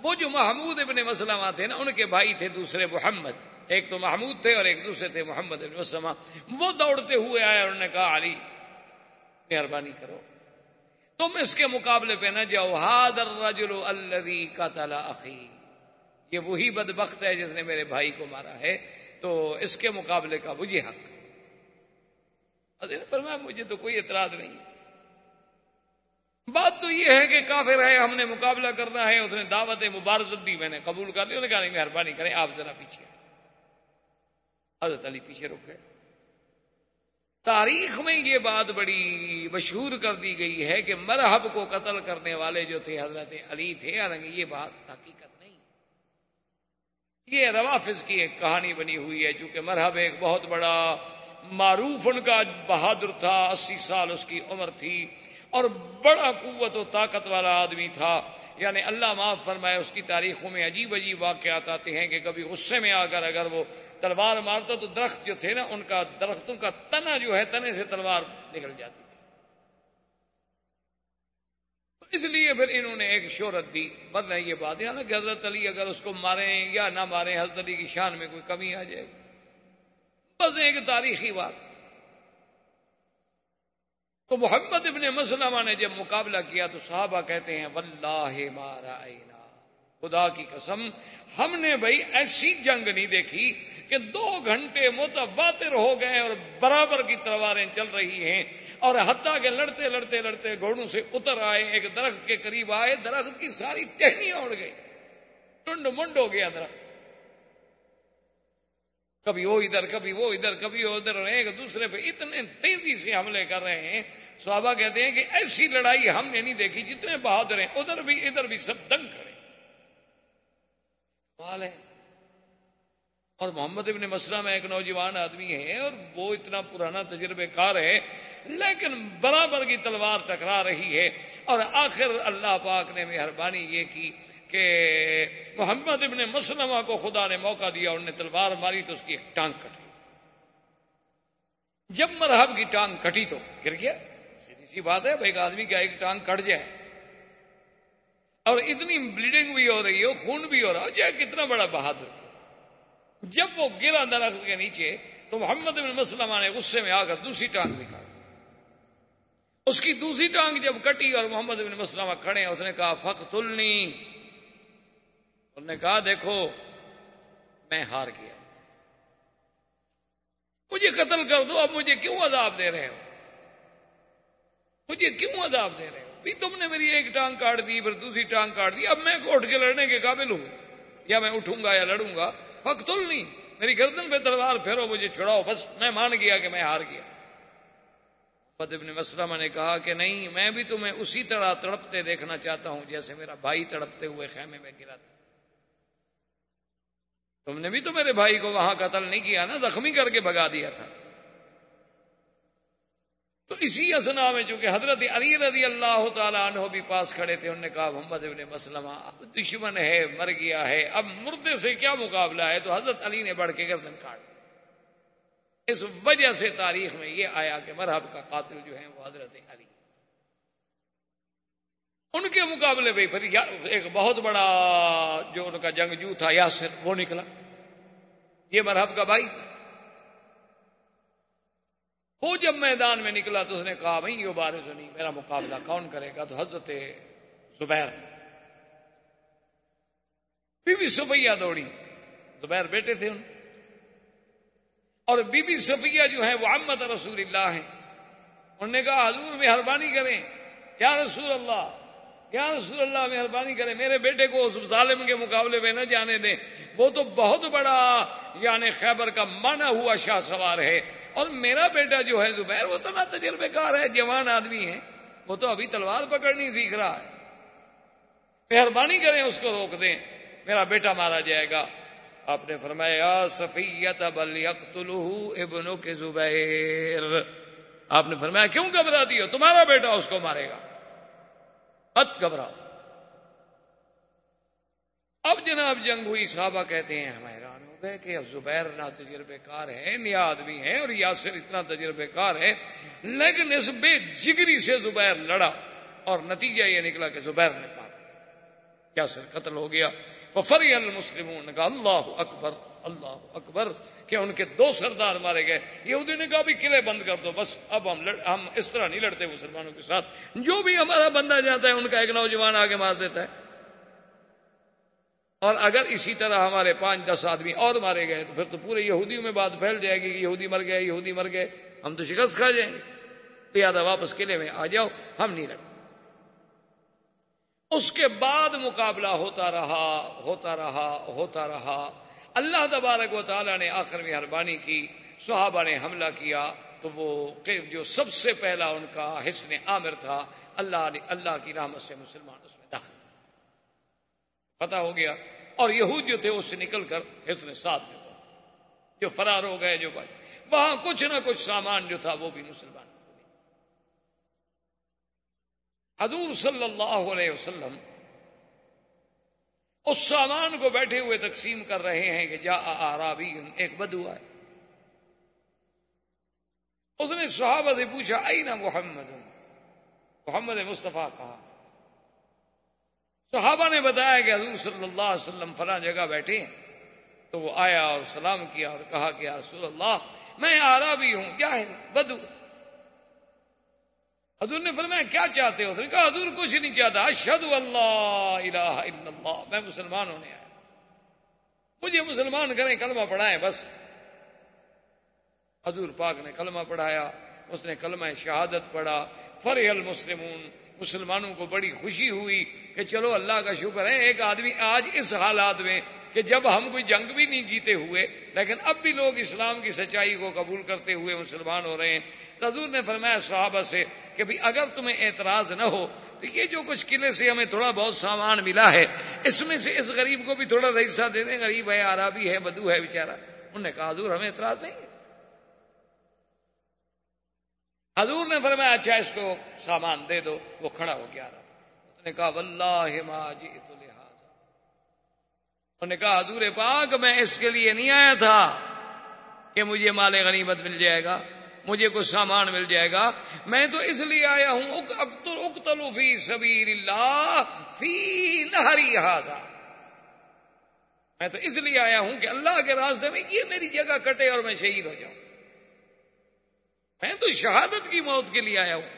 وہ جو محمود ابن مسلمہ تھے نا، ان کے بھائی تھے دوسرے محمد۔ ایک تو محمود تھے اور ایک دوسرے تھے محمد ابن مسلمہ۔ وہ دوڑتے ہوئے آئے اور انہوں نے کہا، علی مہربانی کرو۔ تم اس کے مقابلے پہ نہ جاؤ۔ ہادر رجل الذي قتل اخی۔ یہ وہی بدبخت ہے جس نے میرے بھائی کو مارا ہے۔ تو اس کے مقابلے کا مجھے حق۔ فرمایا، مجھے تو کوئی اعتراض نہیں۔ بات تو یہ ہے کہ کافر ہے، ہم نے مقابلہ کرنا ہے، اس نے دعوت مبارزت دی، میں نے قبول کر لی۔ انہوں نے کہا، نہیں، مہربانی کریں، آپ ذرا پیچھے۔ حضرت علی پیچھے رک گئے۔ تاریخ میں یہ بات بڑی مشہور کر دی گئی ہے کہ مرحب کو قتل کرنے والے جو تھے، حضرت علی تھے، حالانکہ یہ بات حقیقت نہیں۔ یہ روافظ کی ایک کہانی بنی ہوئی ہے، چونکہ مرحب ایک بہت بڑا معروف، ان کا بہادر تھا، اسی سال اس کی عمر تھی۔ اور بڑا قوت و طاقت والا آدمی تھا۔ یعنی اللہ معاف فرمائے، اس کی تاریخوں میں عجیب عجیب واقعات آتے ہیں کہ کبھی غصے میں آ کر اگر وہ تلوار مارتا تو درخت جو تھے نا، ان کا درختوں کا تنا جو ہے، تنے سے تلوار نکل جاتی تھی۔ اس لیے پھر انہوں نے ایک شہرت دی۔ ورنہ یہ بات ہے نا کہ حضرت علی اگر اس کو ماریں یا نہ ماریں، حضرت علی کی شان میں کوئی کمی آ جائے گی۔ بس ایک تاریخی بات۔ تو محمد ابن مسلمہ نے جب مقابلہ کیا تو صحابہ کہتے ہیں، واللہ مارا خدا کی قسم، ہم نے بھائی ایسی جنگ نہیں دیکھی کہ دو گھنٹے متواتر ہو گئے اور برابر کی تلواریں چل رہی ہیں اور حتیٰ کے لڑتے لڑتے لڑتے گھوڑوں سے اتر آئے، ایک درخت کے قریب آئے، درخت کی ساری ٹہنیاں اڑ گئی ٹنڈ منڈ ہو گیا درخت۔ کبھی وہ ادھر، کبھی وہ ادھر، کبھی وہ ادھر ایک دوسرے پہ اتنے تیزی سے حملے کر رہے ہیں۔ صحابہ کہتے ہیں کہ ایسی لڑائی ہم نے نہیں دیکھی، جتنے بہادر ہیں، ادھر بھی ادھر بھی سب دنگ کھڑے ہے۔ اور محمد ابن مسلم ایک نوجوان آدمی ہے اور وہ اتنا پرانا تجربے کار ہے، لیکن برابر کی تلوار ٹکرا رہی ہے۔ اور آخر اللہ پاک نے مہربانی یہ کی کہ محمد ابن مسلمہ کو خدا نے موقع دیا انہوں نے تلوار ماری تو اس کی ایک ٹانگ کٹ گئی جب مرحب کی ٹانگ کٹی تو گر گیا۔ سیدھی سی بات ہے ایک آدمی کا ایک ٹانگ کٹ جائے۔ اور اتنی بلیڈنگ بھی ہو رہی ہے، خون بھی ہو رہا ہے چاہے کتنا بڑا بہادر۔ جب وہ گرا درخت کے نیچے تو محمد بن مسلمہ نے غصے میں آ کر دوسری ٹانگ بھی کاٹ اس کی دوسری ٹانگ جب کٹی اور محمد بن مسلمہ کھڑے اس نے کہا فخ تلنی انہوں نے کہا، دیکھو، میں ہار گیا۔ مجھے قتل کر دو، اب مجھے کیوں عذاب دے رہے ہو؟ مجھے کیوں عذاب دے رہے ہو؟ بھی تم نے میری ایک ٹانگ کاٹ دی، پھر دوسری ٹانگ کاٹ دی، اب میں اٹھ کے لڑنے کے قابل ہوں۔ یا میں اٹھوں گا یا لڑوں گا۔ فخل نہیں۔ میری گردن پہ تلوار پھیرو، مجھے چھڑاؤ۔ بس میں مان گیا کہ میں ہار گیا۔ ابن مسلمہ نے کہا کہ نہیں، میں بھی تمہیں اسی طرح تڑپتے دیکھنا چاہتا ہوں جیسے میرا بھائی تڑپتے ہوئے خیمے میں گرا تھا۔ تم نے بھی تو میرے بھائی کو وہاں قتل نہیں کیا نا، زخمی کر کے بگا دیا تھا۔ تو اسی اسنا میں چونکہ حضرت علی رضی اللہ تعالیٰ عنہ بھی پاس کھڑے تھے، انہوں نے کہا، محمد ابن مسلمہ، اب دشمن ہے، مر گیا ہے، اب مردے سے کیا مقابلہ ہے؟ تو حضرت علی نے بڑھ کے گردن کاٹ اس وجہ سے تاریخ میں یہ آیا کہ مرحب کا قاتل جو ہے وہ حضرت علی۔ ان کے مقابلے میں پھر ایک بہت بڑا جو ان کا جنگجو تھا، یاسر، وہ نکلا۔ یہ مرحب کا بھائی تھا۔ وہ جب میدان میں نکلا تو اس نے کہا، بھائی، یہ بارے تو نہیں میرا مقابلہ کون کرے گا؟ تو حضرت زبیر۔ بی بی صفیہ دوڑی۔ زبیر بیٹے تھے ان۔ اور بی بی صفیہ جو ہے وہ احمد رسول اللہ ہیں۔ انہوں نے کہا، حضور مہربانی کریں۔ یا رسول اللہ یا رسول اللہ، مہربانی کرے میرے بیٹے کو اس ظالم کے مقابلے میں نہ جانے دیں۔ وہ تو بہت بڑا یعنی خیبر کا مانا ہوا شاہ سوار ہے۔ اور میرا بیٹا جو ہے زبیر، وہ تو نہ تجربے کار ہے، جوان آدمی ہے۔ وہ تو ابھی تلوار پکڑنی سیکھ رہا ہے۔ مہربانی کریں اس کو روک دیں۔ میرا بیٹا مارا جائے گا۔ آپ نے فرمایا سفیت ابل ابنو کے زبیر۔ آپ نے فرمایا، کیوں گھبرا دی تمہارا بیٹا اس کو مارے گا۔ مت گھبراؤ۔ اب جناب جنگ ہوئی، صحابہ کہتے ہیں، ہم حیران ہو گئے کہ اب زبیر نہ تجربے کار ہے نیا آدمی ہے اور یاسر اتنا تجربے کار ہے، لیکن اس بے جگری سے زبیر لڑا، اور نتیجہ یہ نکلا کہ زبیر نے پا یاسر قتل ہو گیا فری المسلمون نے کہا اللہ اکبر۔ اللہ اکبر کہ ان کے دو سردار مارے گئے یہودی نے کہا بھی قلعے بند کر دو بس اب ہم لڑ ہم اس طرح نہیں لڑتے مسلمانوں کے ساتھ جو بھی ہمارا بندہ جاتا ہے ان کا ایک نوجوان آگے مار دیتا ہے اور اگر اسی طرح ہمارے پانچ دس آدمی اور مارے گئے تو پھر تو پورے یہودیوں میں بات پھیل جائے گی کہ یہودی مر گئے، یہودی مر گئے۔ ہم تو شکست کھا جائیں گے۔ لہٰذا واپس قلعے میں آ جاؤ، ہم نہیں لڑتے۔ اس کے بعد مقابلہ ہوتا رہا ہوتا رہا ہوتا رہا۔ اللہ تبارک و تعالیٰ نے آخر میں مہربانی کی، صحابہ نے حملہ کیا، تو وہ جو سب سے پہلا ان کا حسن عامر تھا، اللہ نے اللہ کی رحمت سے مسلمان اس میں داخل پتا ہو گیا۔ اور یہود جو تھے، اس سے نکل کر حسن ساتھ میں تھا جو فرار ہو گئے، جو بھائی وہاں کچھ نہ کچھ سامان جو تھا، وہ بھی مسلمان۔ حضور صلی اللہ علیہ وسلم اس سامان کو بیٹھے ہوئے تقسیم کر رہے ہیں کہ جا آرابی ایک بدو آئے۔ اس نے صحابہ سے پوچھا آئی نا محمد محمد مصطفیٰ کہا۔ صحابہ نے بتایا کہ حضور صلی اللہ علیہ وسلم فلاں جگہ بیٹھے تو وہ آیا اور سلام کیا اور کہا کہ رسول اللہ، میں آرابی ہوں، کیا ہے؟ بدو۔ حضور نے فرمایا، کیا چاہتے ہو؟ کہا حضور کچھ نہیں چاہتا۔ اشد اللہ الہ الا اللہ۔ میں مسلمان ہونے آیا۔ مجھے مسلمان کریں، کلمہ پڑھائیں بس۔ حضور پاک نے کلمہ پڑھایا، اس نے کلمہ شہادت پڑھا۔ فرح المسلمون۔ مسلمانوں کو بڑی خوشی ہوئی کہ چلو اللہ کا شکر ہے، ایک آدمی آج اس حالات میں کہ جب ہم کوئی جنگ بھی نہیں جیتے ہوئے، لیکن اب بھی لوگ اسلام کی سچائی کو قبول کرتے ہوئے مسلمان ہو رہے ہیں۔ حضور نے فرمایا صحابہ سے کہ بھی اگر تمہیں اعتراض نہ ہو، تو یہ جو کچھ قلعے سے ہمیں تھوڑا بہت سامان ملا ہے، اس میں سے اس غریب کو بھی تھوڑا رئیسہ دے دیں۔ غریب ہے عرابی ہے، بدو ہے بےچارا انہوں نے کہا حضور ہمیں اعتراض نہیں ہے۔ حضور نے فرمایا اچھا اس کو سامان دے دو، وہ کھڑا ہو گیا۔ رہا اس نے کہا، واللہ ما جئت لہذا۔ انہوں نے کہا، حضور پاک، میں اس کے لیے نہیں آیا تھا کہ مجھے مال غنیمت مل جائے گا، مجھے کچھ سامان مل جائے گا۔ میں تو اس لیے آیا ہوں اقتلو فی سبیل اللہ فی نہری حاضا میں تو اس لیے آیا ہوں کہ اللہ کے راستے میں یہ میری جگہ کٹے اور میں شہید ہو جاؤں۔ میں تو شہادت کی موت کے لیے آیا ہوں۔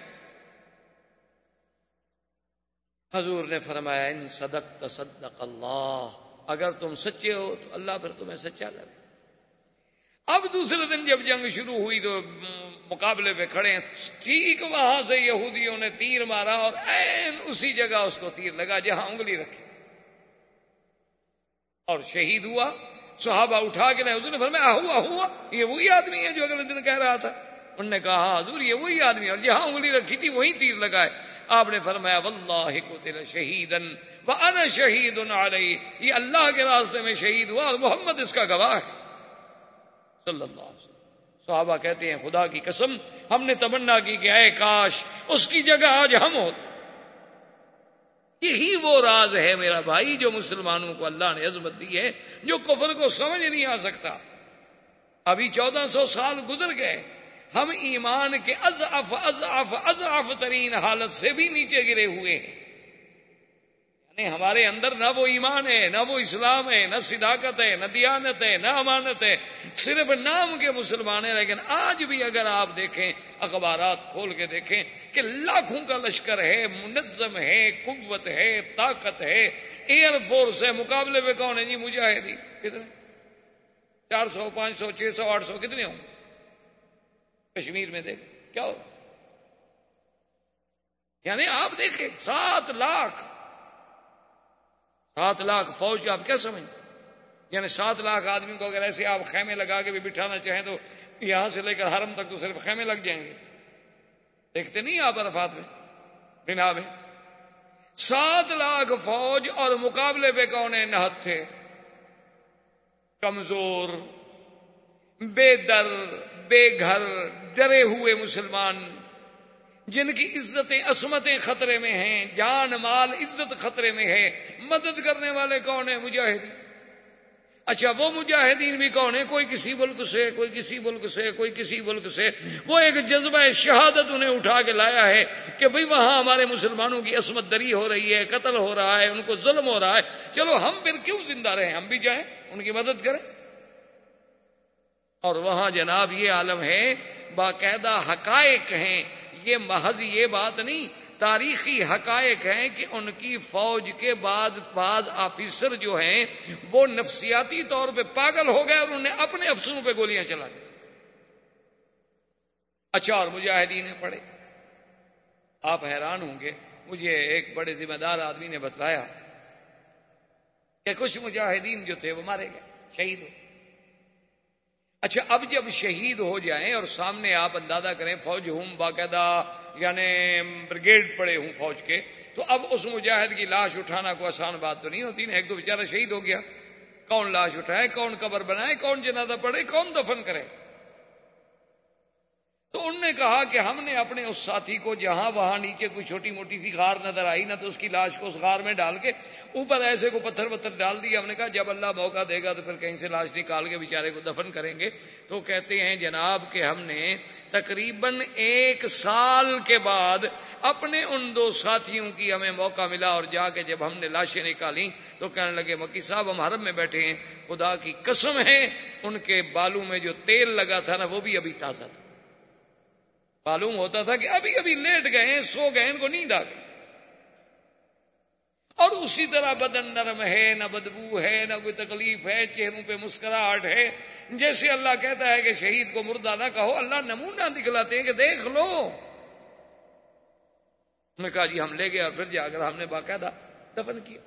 حضور نے فرمایا، ان صدق تصدق اللہ. اگر تم سچے ہو تو اللہ پھر تمہیں سچا کرے اب دوسرے دن جب جنگ شروع ہوئی تو مقابلے پہ کھڑے ہیں۔ ٹھیک وہاں سے یہودیوں نے تیر مارا اور این اسی جگہ اس کو تیر لگا جہاں انگلی رکھی۔ اور شہید ہوا، صحابہ اٹھا کے حضور نے فرمایا ہوا ہوا یہ وہی آدمی ہے جو اگلے دن کہہ رہا تھا۔ انہوں نے کہا، حضور یہ وہی آدمی ہے اور جہاں انگلی رکھی تھی وہی تیر لگائے۔ آپ نے فرمایا، واللہ کو تیرا شہیدن وانا شہید علیہ یہ اللہ کے راستے میں شہید ہوا اور محمد اس کا گواہ ہے۔ صلی اللہ علیہ وسلم۔ صحابہ کہتے ہیں، خدا کی قسم، ہم نے تمنا کی کہ اے کاش، اس کی جگہ آج ہم ہوتے۔ یہی وہ راز ہے میرا بھائی جو مسلمانوں کو اللہ نے عظمت دی ہے، جو کفر کو سمجھ نہیں آ سکتا۔ ابھی چودہ سو سال گزر گئے۔ ہم ایمان کے اضعف اضعف اضعف ترین حالت سے بھی نیچے گرے ہوئے ہیں۔ یعنی ہمارے اندر نہ وہ ایمان ہے، نہ وہ اسلام ہے، نہ صداقت ہے، نہ دیانت ہے، نہ امانت ہے۔ صرف نام کے مسلمان ہیں، لیکن آج بھی اگر آپ دیکھیں، اخبارات کھول کے دیکھیں کہ لاکھوں کا لشکر ہے، منظم ہے، قوت ہے، طاقت ہے۔ ایئر فورس ہے، مقابلے میں کون ہے؟ جی مجاہدی کتنے؟ چار سو، پانچ سو، چھ سو، آٹھ سو، کتنے ہوں؟ کشمیر میں دیکھ، کیا ہو؟ یعنی آپ دیکھیں، سات لاکھ سات لاکھ فوج آپ کیا سمجھتے یعنی سات لاکھ آدمی کو اگر ایسے آپ خیمے لگا کے بھی بٹھانا چاہیں تو یہاں سے لے کر حرم تک تو صرف خیمے لگ جائیں گے۔ دیکھتے نہیں آپ عرفات میں، بنا میں۔ سات لاکھ فوج اور مقابلے پہ کون نہت تھے۔ کمزور، بے در، بے گھر ڈرے ہوئے مسلمان جن کی عزتیں عصمتیں خطرے میں ہیں، جان، مال، عزت خطرے میں ہے، مدد کرنے والے کون ہیں؟ مجاہدین۔ اچھا وہ مجاہدین بھی کون ہیں؟ کوئی کسی ملک سے، کوئی کسی ملک سے، کوئی کسی ملک سے۔ وہ ایک جذبہ شہادت انہیں اٹھا کے لایا ہے کہ بھئی وہاں ہمارے مسلمانوں کی عصمت دری ہو رہی ہے، قتل ہو رہا ہے، ان کو ظلم ہو رہا ہے۔ چلو ہم پھر کیوں زندہ رہیں؟ ہم بھی جائیں، ان کی مدد کریں۔ اور وہاں جناب یہ عالم ہے باقاعدہ حقائق ہیں۔ یہ محض یہ بات نہیں، تاریخی حقائق ہیں کہ ان کی فوج کے بعد بعض آفیسر جو ہیں، وہ نفسیاتی طور پہ پاگل ہو گئے اور انہوں نے اپنے افسروں پہ گولیاں چلا دی اچھا اور مجاہدین پڑے آپ حیران ہوں گے، مجھے ایک بڑے ذمہ دار آدمی نے بتلایا کہ کچھ مجاہدین جو تھے، وہ مارے گئے، شہید ہو اچھا اب جب شہید ہو جائیں اور سامنے آپ اندازہ کریں فوج ہوں باقاعدہ یعنی بریگیڈ پڑے ہوں فوج کے، تو اب اس مجاہد کی لاش اٹھانا کوئی آسان بات تو نہیں ہوتی نا؟ ایک تو بیچارہ شہید ہو گیا۔ کون لاش اٹھائے، کون قبر بنائے، کون جنازہ پڑے کون دفن کرے؟ تو انہوں نے کہا کہ ہم نے اپنے اس ساتھی کو جہاں وہاں نیچے کوئی چھوٹی موٹی سی غار نظر آئی، نہ تو اس کی لاش کو اس غار میں ڈال کے اوپر ایسے کو پتھر پتھر ڈال دیا۔ ہم نے کہا، جب اللہ موقع دے گا تو پھر کہیں سے لاش نکال کے بیچارے کو دفن کریں گے۔ تو کہتے ہیں جناب کہ ہم نے تقریباً ایک سال کے بعد اپنے ان دو ساتھیوں کی ہمیں موقع ملا اور جا کے جب ہم نے لاشیں نکالی تو کہنے لگے، مکی صاحب ہم حرم میں بیٹھے ہیں، خدا کی قسم ہے، ان کے بالوں میں جو تیل لگا تھا نا، وہ بھی ابھی تازہ تھا۔ معلوم ہوتا تھا کہ ابھی ابھی لیٹ گئے ہیں، سو گئے ان کو نیند آ گئی۔ اور اسی طرح بدن نرم ہے، نہ بدبو ہے، نہ کوئی تکلیف ہے، چہروں پہ مسکراہٹ ہے۔ جیسے اللہ کہتا ہے کہ شہید کو مردہ نہ کہو، اللہ نمونہ دکھلاتے ہیں کہ دیکھ لو۔ نے کہا جی ہم لے گئے اور پھر جا کر ہم نے باقاعدہ دفن کیا۔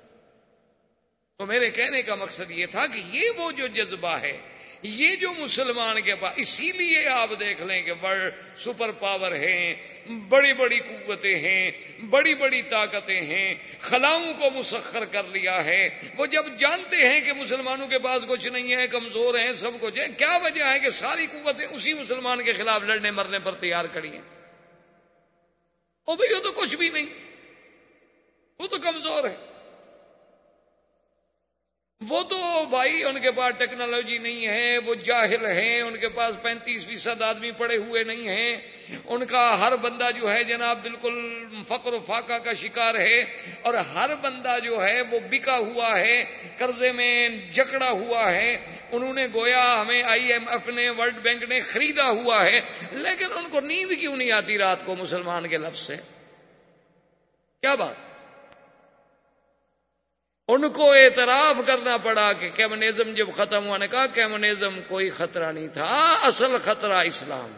تو میرے کہنے کا مقصد یہ تھا کہ یہ وہ جو جذبہ ہے یہ جو مسلمان کے پاس اسی لیے آپ دیکھ لیں کہ بڑ سپر پاور ہیں، بڑی بڑی قوتیں ہیں، بڑی بڑی طاقتیں ہیں، خلاؤں کو مسخر کر لیا ہے۔ وہ جب جانتے ہیں کہ مسلمانوں کے پاس کچھ نہیں ہے، کمزور ہیں، سب کچھ ہے کیا وجہ ہے کہ ساری قوتیں اسی مسلمان کے خلاف لڑنے مرنے پر تیار کری ہیں؟ وہ بھائی وہ تو کچھ بھی نہیں۔ وہ تو کمزور ہے وہ تو بھائی ان کے پاس ٹیکنالوجی نہیں ہے، وہ جاہل ہیں، ان کے پاس پینتیس فیصد آدمی پڑے ہوئے نہیں ہیں۔ ان کا ہر بندہ جو ہے جناب بالکل فقر و فاقہ کا شکار ہے۔ اور ہر بندہ جو ہے وہ بکا ہوا ہے، قرضے میں جکڑا ہوا ہے۔ انہوں نے گویا ہمیں آئی ایم ایف نے، ورلڈ بینک نے خریدا ہوا ہے۔ لیکن ان کو نیند کیوں نہیں آتی رات کو مسلمان کے لفظ سے؟ کیا بات؟ ان کو اعتراف کرنا پڑا کہ کیمونزم جب ختم ہوا نے کہا کیمونزم کوئی خطرہ نہیں تھا، اصل خطرہ اسلام۔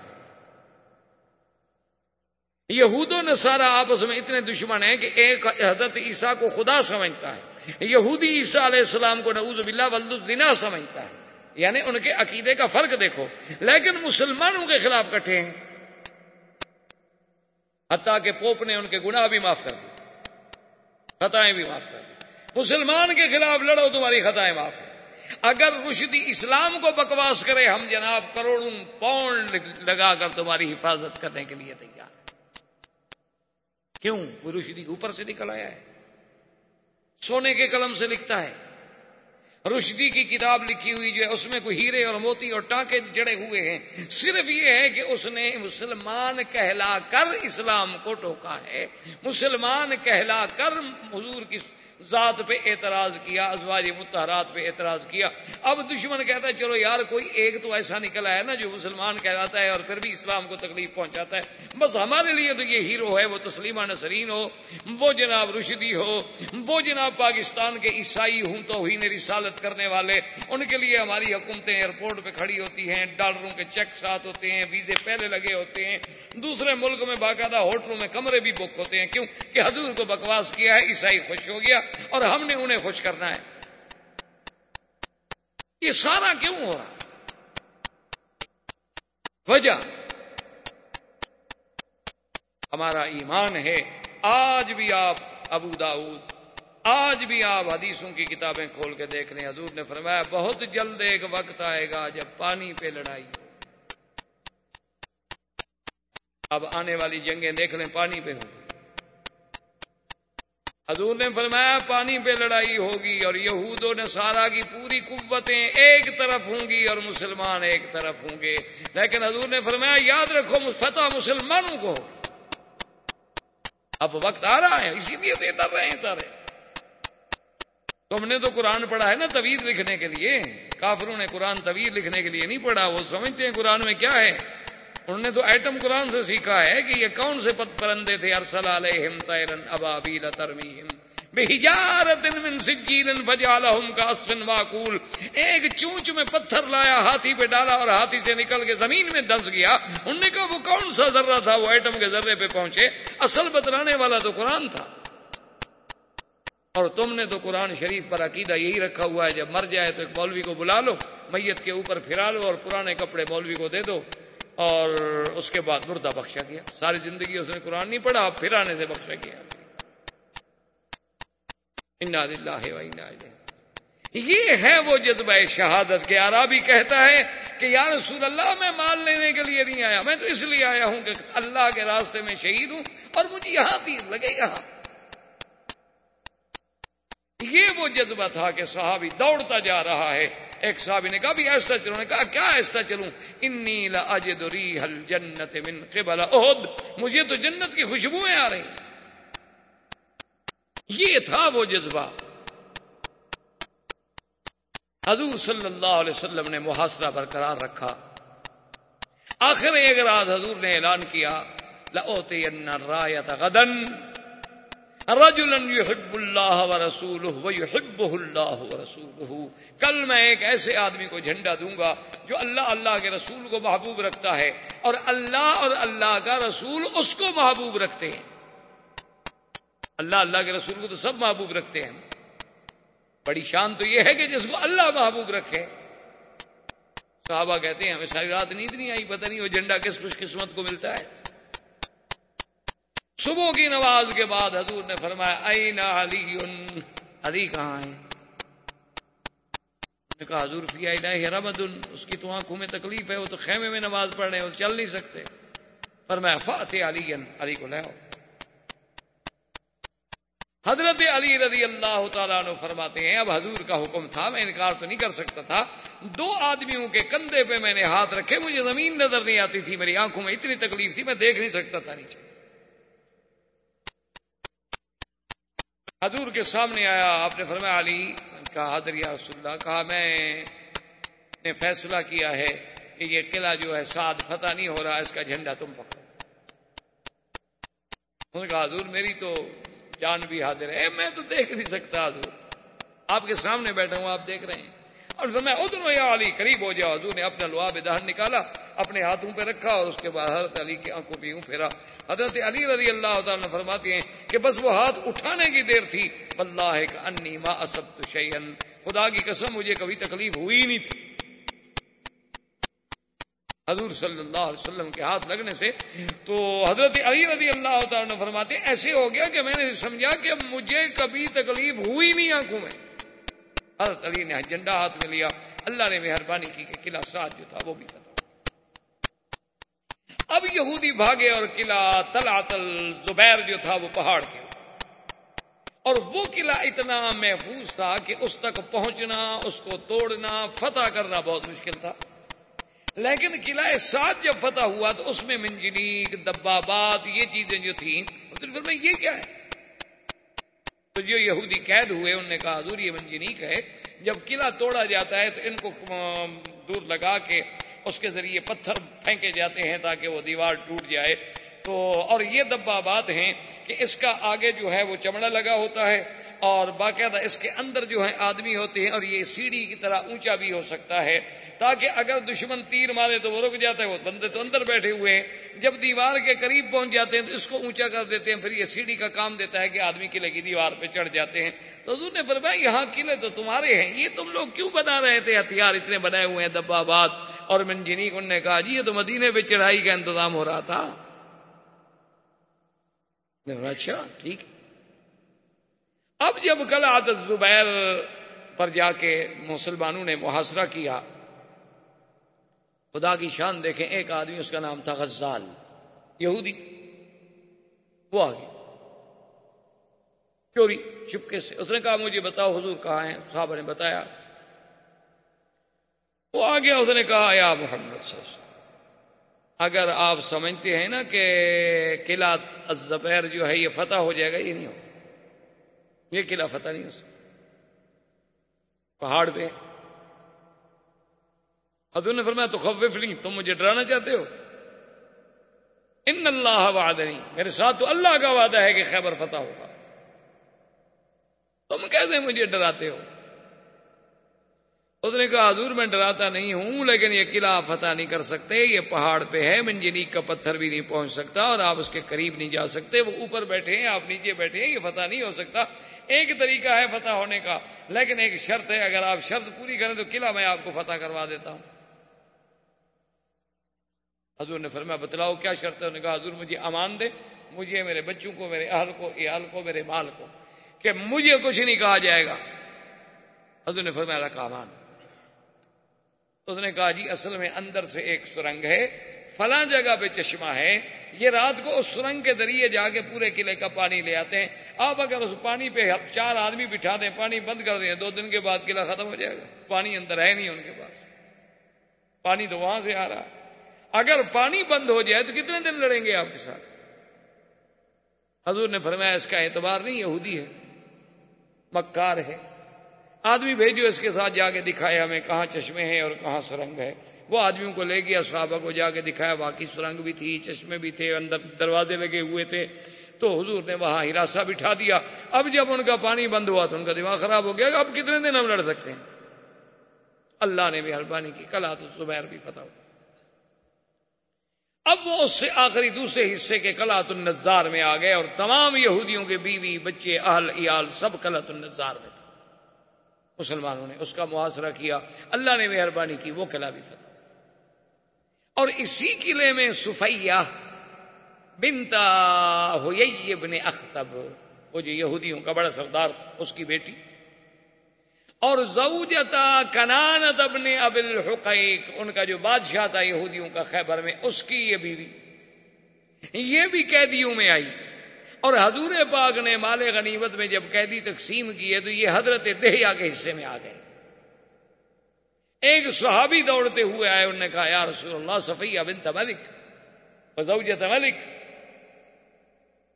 یہود و نصارہ آپس میں اتنے دشمن ہیں کہ ایک حضرت عیسیٰ کو خدا سمجھتا ہے، یہودی عیسیٰ علیہ السلام کو نعوذ باللہ ولد الدنا سمجھتا ہے۔ یعنی ان کے عقیدے کا فرق دیکھو۔ لیکن مسلمانوں کے خلاف کٹھے ہیں۔ حتیٰ کہ پوپ نے ان کے گناہ بھی معاف کر دی خطائیں بھی معاف کر دی مسلمان کے خلاف لڑو، تمہاری خطائیں معاف ہیں۔ اگر رشدی اسلام کو بکواس کرے، ہم جناب کروڑوں پاؤنڈ لگا کر تمہاری حفاظت کرنے کے لیے تیار کیوں؟ وہ رشدی اوپر سے نکل آیا ہے۔ سونے کے قلم سے لکھتا ہے۔ رشدی کی کتاب لکھی ہوئی جو ہے، اس میں کوئی ہیرے اور موتی اور ٹانکے جڑے ہوئے ہیں۔ صرف یہ ہے کہ اس نے مسلمان کہلا کر اسلام کو ٹوکا ہے۔ مسلمان کہلا کر حضور کی ذات پہ اعتراض کیا، ازواج متحرات پہ اعتراض کیا۔ اب دشمن کہتا ہے، چلو یار، کوئی ایک تو ایسا نکلا ہے نا جو مسلمان کہلاتا ہے اور پھر بھی اسلام کو تکلیف پہنچاتا ہے۔ بس ہمارے لیے تو یہ ہیرو ہے، وہ تسلیمہ نسرین ہو، وہ جناب رشدی ہو، وہ جناب پاکستان کے عیسائی ہوں تو ہی رسالت کرنے والے۔ ان کے لیے ہماری حکومتیں ایئرپورٹ پہ کھڑی ہوتی ہیں، ڈالروں کے چیک ساتھ ہوتے ہیں، ویزے پہلے لگے ہوتے ہیں۔ دوسرے ملک میں باقاعدہ ہوٹلوں میں کمرے بھی بک ہوتے ہیں۔ کیوں؟ کہ حضور کو بکواس کیا ہے، عیسائی خوش ہو گیا۔ اور ہم نے انہیں خوش کرنا ہے۔ یہ سارا کیوں ہو رہا؟ وجہ۔ ہمارا ایمان ہے، آج بھی آپ ابو داود آج بھی آپ حدیثوں کی کتابیں کھول کے دیکھ لیں حضور نے فرمایا، بہت جلد ایک وقت آئے گا جب پانی پہ لڑائی اب آنے والی جنگیں دیکھ لیں، پانی پہ ہوگی حضور نے فرمایا پانی پہ لڑائی ہوگی اور یہود و نصارہ کی پوری قوتیں ایک طرف ہوں گی اور مسلمان ایک طرف ہوں گے۔ لیکن حضور نے فرمایا یاد رکھو، فتح مسلمانوں کو۔ اب وقت آ رہا ہے، اسی لیے تو ڈر رہے ہیں سارے۔ تم نے تو قرآن پڑھا ہے نا طویل لکھنے کے لیے؟ کافروں نے قرآن طویل لکھنے کے لیے نہیں پڑھا، وہ سمجھتے ہیں قرآن میں کیا ہے۔ انہوں نے تو ایٹم قرآن سے سیکھا ہے کہ یہ کون سے پت پرندے تھے؟ ارسل علیہم تیرن ابابیل ترمیم بحجارت من سجیل فجعلہم کا اسفن واقول ایک چونچ میں پتھر لایا، ہاتھی پہ ڈالا اور ہاتھی سے نکل کے زمین میں دنس گیا۔ انہوں نے کہا، وہ کون سا ذرہ تھا؟ وہ ایٹم کے ذرے پہ پہنچے۔ اصل بتلانے والا تو قرآن تھا۔ اور تم نے تو قرآن شریف پر عقیدہ یہی رکھا ہوا ہے، جب مر جائے تو ایک مولوی کو بلا لو، میت کے اوپر پھرا لو اور پرانے کپڑے مولوی کو دے دو۔ اور اس کے بعد مردہ بخشا گیا۔ ساری زندگی اس نے قرآن نہیں پڑھا، پھر آنے سے بخشا گیا۔ یہ ہے وہ جذبہ شہادت کے عرابی کہتا ہے کہ یا رسول اللہ، میں مال لینے کے لیے نہیں آیا، میں تو اس لیے آیا ہوں کہ اللہ کے راستے میں شہید ہوں اور مجھے یہاں بھی لگے، یہاں۔ یہ وہ جذبہ تھا کہ صحابی دوڑتا جا رہا ہے۔ ایک صحابی نے کہا بھی ایسا چلوں نے کہا، کیا ایسا چلوں؟ انی لاجد ریح الجنت من قبل احد۔ مجھے تو جنت کی خوشبوئیں آ رہی یہ تھا وہ جذبہ۔ حضور صلی اللہ علیہ وسلم نے محاصرہ برقرار رکھا۔ آخر ایک رات حضور نے اعلان کیا لوتے رایت غدن رجلا يحب اللہ ورسوله ويحبه اللہ ورسوله. کل میں ایک ایسے آدمی کو جھنڈا دوں گا جو اللہ اللہ کے رسول کو محبوب رکھتا ہے اور اللہ اور اللہ کا رسول اس کو محبوب رکھتے ہیں. اللہ اللہ کے رسول کو تو سب محبوب رکھتے ہیں. بڑی شان تو یہ ہے کہ جس کو اللہ محبوب رکھے. صحابہ کہتے ہیں ہمیں ساری رات نیند نہیں آئی، پتہ نہیں وہ جھنڈا کس خوش قسمت کو ملتا ہے. صبح کی نماز کے بعد حضور نے فرمایا این علی علی کہاں ہے؟ نے کہا، حضور، فی الہ رمد اس کی تو آنکھوں میں تکلیف ہے، وہ تو خیمے میں نماز پڑھ رہے ہیں، وہ چل نہیں سکتے۔ فرمایا فاتح علی علی کو لے حضرت علی رضی اللہ تعالیٰ نے فرماتے ہیں، اب حضور کا حکم تھا، میں انکار تو نہیں کر سکتا تھا۔ دو آدمیوں کے کندھے پہ میں نے ہاتھ رکھے، مجھے زمین نظر نہیں آتی تھی، میری آنکھوں میں اتنی تکلیف تھی، میں دیکھ نہیں سکتا تھا نیچے۔ حضور کے سامنے آیا، آپ نے فرمایا، علی کہا حضر یا رسول اللہ، کہا، میں نے فیصلہ کیا ہے کہ یہ قلعہ جو ہے ساتھ فتح نہیں ہو رہا، اس کا جھنڈا تم پکڑو۔ انہوں نے کہا، حضور، میری تو جان بھی حاضر ہے۔ میں تو دیکھ نہیں سکتا، حضور۔ آپ کے سامنے بیٹھا ہوں، آپ دیکھ رہے ہیں۔ اور میں ادھر یا علی، قریب ہو جاؤ۔ حضور نے اپنا لواب دہن نکالا۔ اپنے ہاتھوں پہ رکھا اور اس کے بعد حضرت علی کی آنکھوں پہ یوں پھیرا۔ حضرت علی رضی اللہ تعالیٰ نے فرماتے ہیں کہ بس وہ ہاتھ اٹھانے کی دیر تھی۔ اللہ کا انی ما اسب شیئن خدا کی قسم، مجھے کبھی تکلیف ہوئی نہیں تھی۔ حضور صلی اللہ علیہ وسلم کے ہاتھ لگنے سے تو حضرت علی رضی اللہ تعالیٰ نے فرماتے ایسے ہو گیا کہ میں نے سمجھا کہ مجھے کبھی تکلیف ہوئی نہیں آنکھوں میں۔ حضرت علی نے جھنڈا ہاتھ میں لیا۔ اللہ نے مہربانی کی کہ قلعہ سات جو تھا وہ بھی فتح اب یہودی بھاگے اور قلعہ تلا تل زبیر جو تھا وہ پہاڑ کے اور وہ قلعہ اتنا محفوظ تھا کہ اس تک پہنچنا، اس کو توڑنا، فتح کرنا بہت مشکل تھا۔ لیکن قلعہ سات جب فتح ہوا تو اس میں منجنیک دبابات، یہ چیزیں جو تھیں میں یہ کیا ہے؟ تو جو یہودی قید ہوئے، انہوں نے کہا، حضور یہ منجنیک ہے، جب قلعہ توڑا جاتا ہے تو ان کو دور لگا کے اس کے ذریعے پتھر پھینکے جاتے ہیں تاکہ وہ دیوار ٹوٹ جائے۔ تو اور یہ دبا بات ہیں کہ اس کا آگے جو ہے وہ چمڑا لگا ہوتا ہے اور باقاعدہ اس کے اندر جو ہے آدمی ہوتے ہیں اور یہ سیڑھی کی طرح اونچا بھی ہو سکتا ہے تاکہ اگر دشمن تیر مارے تو وہ رک جاتا ہے وہ بندے تو اندر بیٹھے ہوئے ہیں۔ جب دیوار کے قریب پہنچ جاتے ہیں تو اس کو اونچا کر دیتے ہیں، پھر یہ سیڑھی کا کام دیتا ہے کہ آدمی قلعے کی دیوار پہ چڑھ جاتے ہیں۔ تو حضور نے فرمایا، یہاں قلعے تو تمہارے ہیں، یہ تم لوگ کیوں بنا رہے تھے؟ ہتھیار اتنے بنائے ہوئے ہیں دبا باد اور منجنی انہوں نے کہا جی یہ تو مدینے پہ چڑھائی کا انتظام ہو رہا تھا۔ اچھا ٹھیک اب جب کل عادت زبیر پر جا کے مسلمانوں نے محاصرہ کیا، خدا کی شان دیکھیں، ایک آدمی اس کا نام تھا غزال، یہودی۔ وہ آ گیا چوری، چپکے سے۔ اس نے کہا، مجھے بتاؤ، حضور کہاں ہیں؟ صاحب نے بتایا۔ وہ آ گیا اس نے کہا، یا محمد اگر آپ سمجھتے ہیں نا کہ قلعہ الزبیر جو ہے یہ فتح ہو جائے گا، یہ نہیں ہوگا یہ قلعہ فتح نہیں ہو سکتا۔ پہاڑ پہ۔ حضور نے فرمایا تو خوف نہیں، تم مجھے ڈرانا چاہتے ہو۔ ان اللہ وعد نہیں میرے ساتھ تو اللہ کا وعدہ ہے کہ خیبر فتح ہوگا۔ تم کیسے مجھے ڈراتے ہو؟ اس نے کہا حضور میں ڈراتا نہیں ہوں، لیکن یہ قلعہ فتح نہیں کر سکتے، یہ پہاڑ پہ ہے منجنیک کا پتھر بھی نہیں پہنچ سکتا اور آپ اس کے قریب نہیں جا سکتے، وہ اوپر بیٹھے ہیں، آپ نیچے بیٹھے ہیں، یہ فتح نہیں ہو سکتا۔ ایک طریقہ ہے فتح ہونے کا، لیکن ایک شرط ہے، اگر آپ شرط پوری کریں تو قلعہ میں آپ کو فتح کروا دیتا ہوں۔ حضور نے فرمایا، بتلاؤ کیا شرط ہے؟ انہوں نے کہا، حضور مجھے امان دے، مجھے، میرے بچوں کو، میرے اہل کو اہل کو، میرے مال کو، کہ مجھے کچھ نہیں کہا جائے گا۔ حضور نے فرمایا کا امان۔ اس نے کہا جی اصل میں اندر سے ایک سرنگ ہے، فلاں جگہ پہ چشمہ ہے، یہ رات کو اس سرنگ کے ذریعے جا کے پورے قلعے کا پانی لے آتے ہیں۔ آپ اگر اس پانی پہ چار آدمی بٹھا دیں، پانی بند کر دیں، دو دن کے بعد قلعہ ختم ہو جائے گا۔ پانی اندر ہے نہیں ان کے پاس۔ پانی تو وہاں سے آ رہا۔ اگر پانی بند ہو جائے تو کتنے دن لڑیں گے آپ کے ساتھ؟ حضور نے فرمایا، اس کا اعتبار نہیں یہودی ہے، مکار ہے۔ آدمی بھیجو اس کے ساتھ جا کے دکھائے ہمیں کہاں چشمے ہیں اور کہاں سرنگ ہے۔ وہ آدمیوں کو لے گیا، صحابہ کو جا کے دکھایا باقی سرنگ بھی تھی، چشمے بھی تھے، اندر دروازے لگے ہوئے تھے۔ تو حضور نے وہاں ہراسا بٹھا دیا۔ اب جب ان کا پانی بند ہوا تو ان کا دماغ خراب ہو گیا اب کتنے دن ہم لڑ سکتے ہیں۔ اللہ نے مہربانی کی، کل تو زبیر بھی فتح ہو۔ اب وہ اس سے آخری دوسرے حصے کے کلات النزار میں آ گئے اور تمام یہودیوں کے بیوی، بچے، اہل ایال سب کلات النزار میں۔ مسلمانوں نے اس کا محاصرہ کیا، اللہ نے مہربانی کی، وہ قلعہ بھی فتح اور اسی قلعے میں سفیہ بنتا ہوئی ابن اختب وہ جو یہودیوں کا بڑا سردار تھا، اس کی بیٹی۔ اور زوجتا کنانت ابن اب الحقیق، ان کا جو بادشاہ تھا یہودیوں کا خیبر میں، اس کی یہ بیوی، یہ بھی قیدیوں میں آئی۔ اور حضور پاک نے مال غنیمت میں جب قیدی تقسیم کیے تو یہ حضرت دہیا کے حصے میں آ گئے۔ ایک صحابی دوڑتے ہوئے آئے، انہوں نے کہا، یا رسول اللہ، صفیہ بنت ملک وزوجت ملک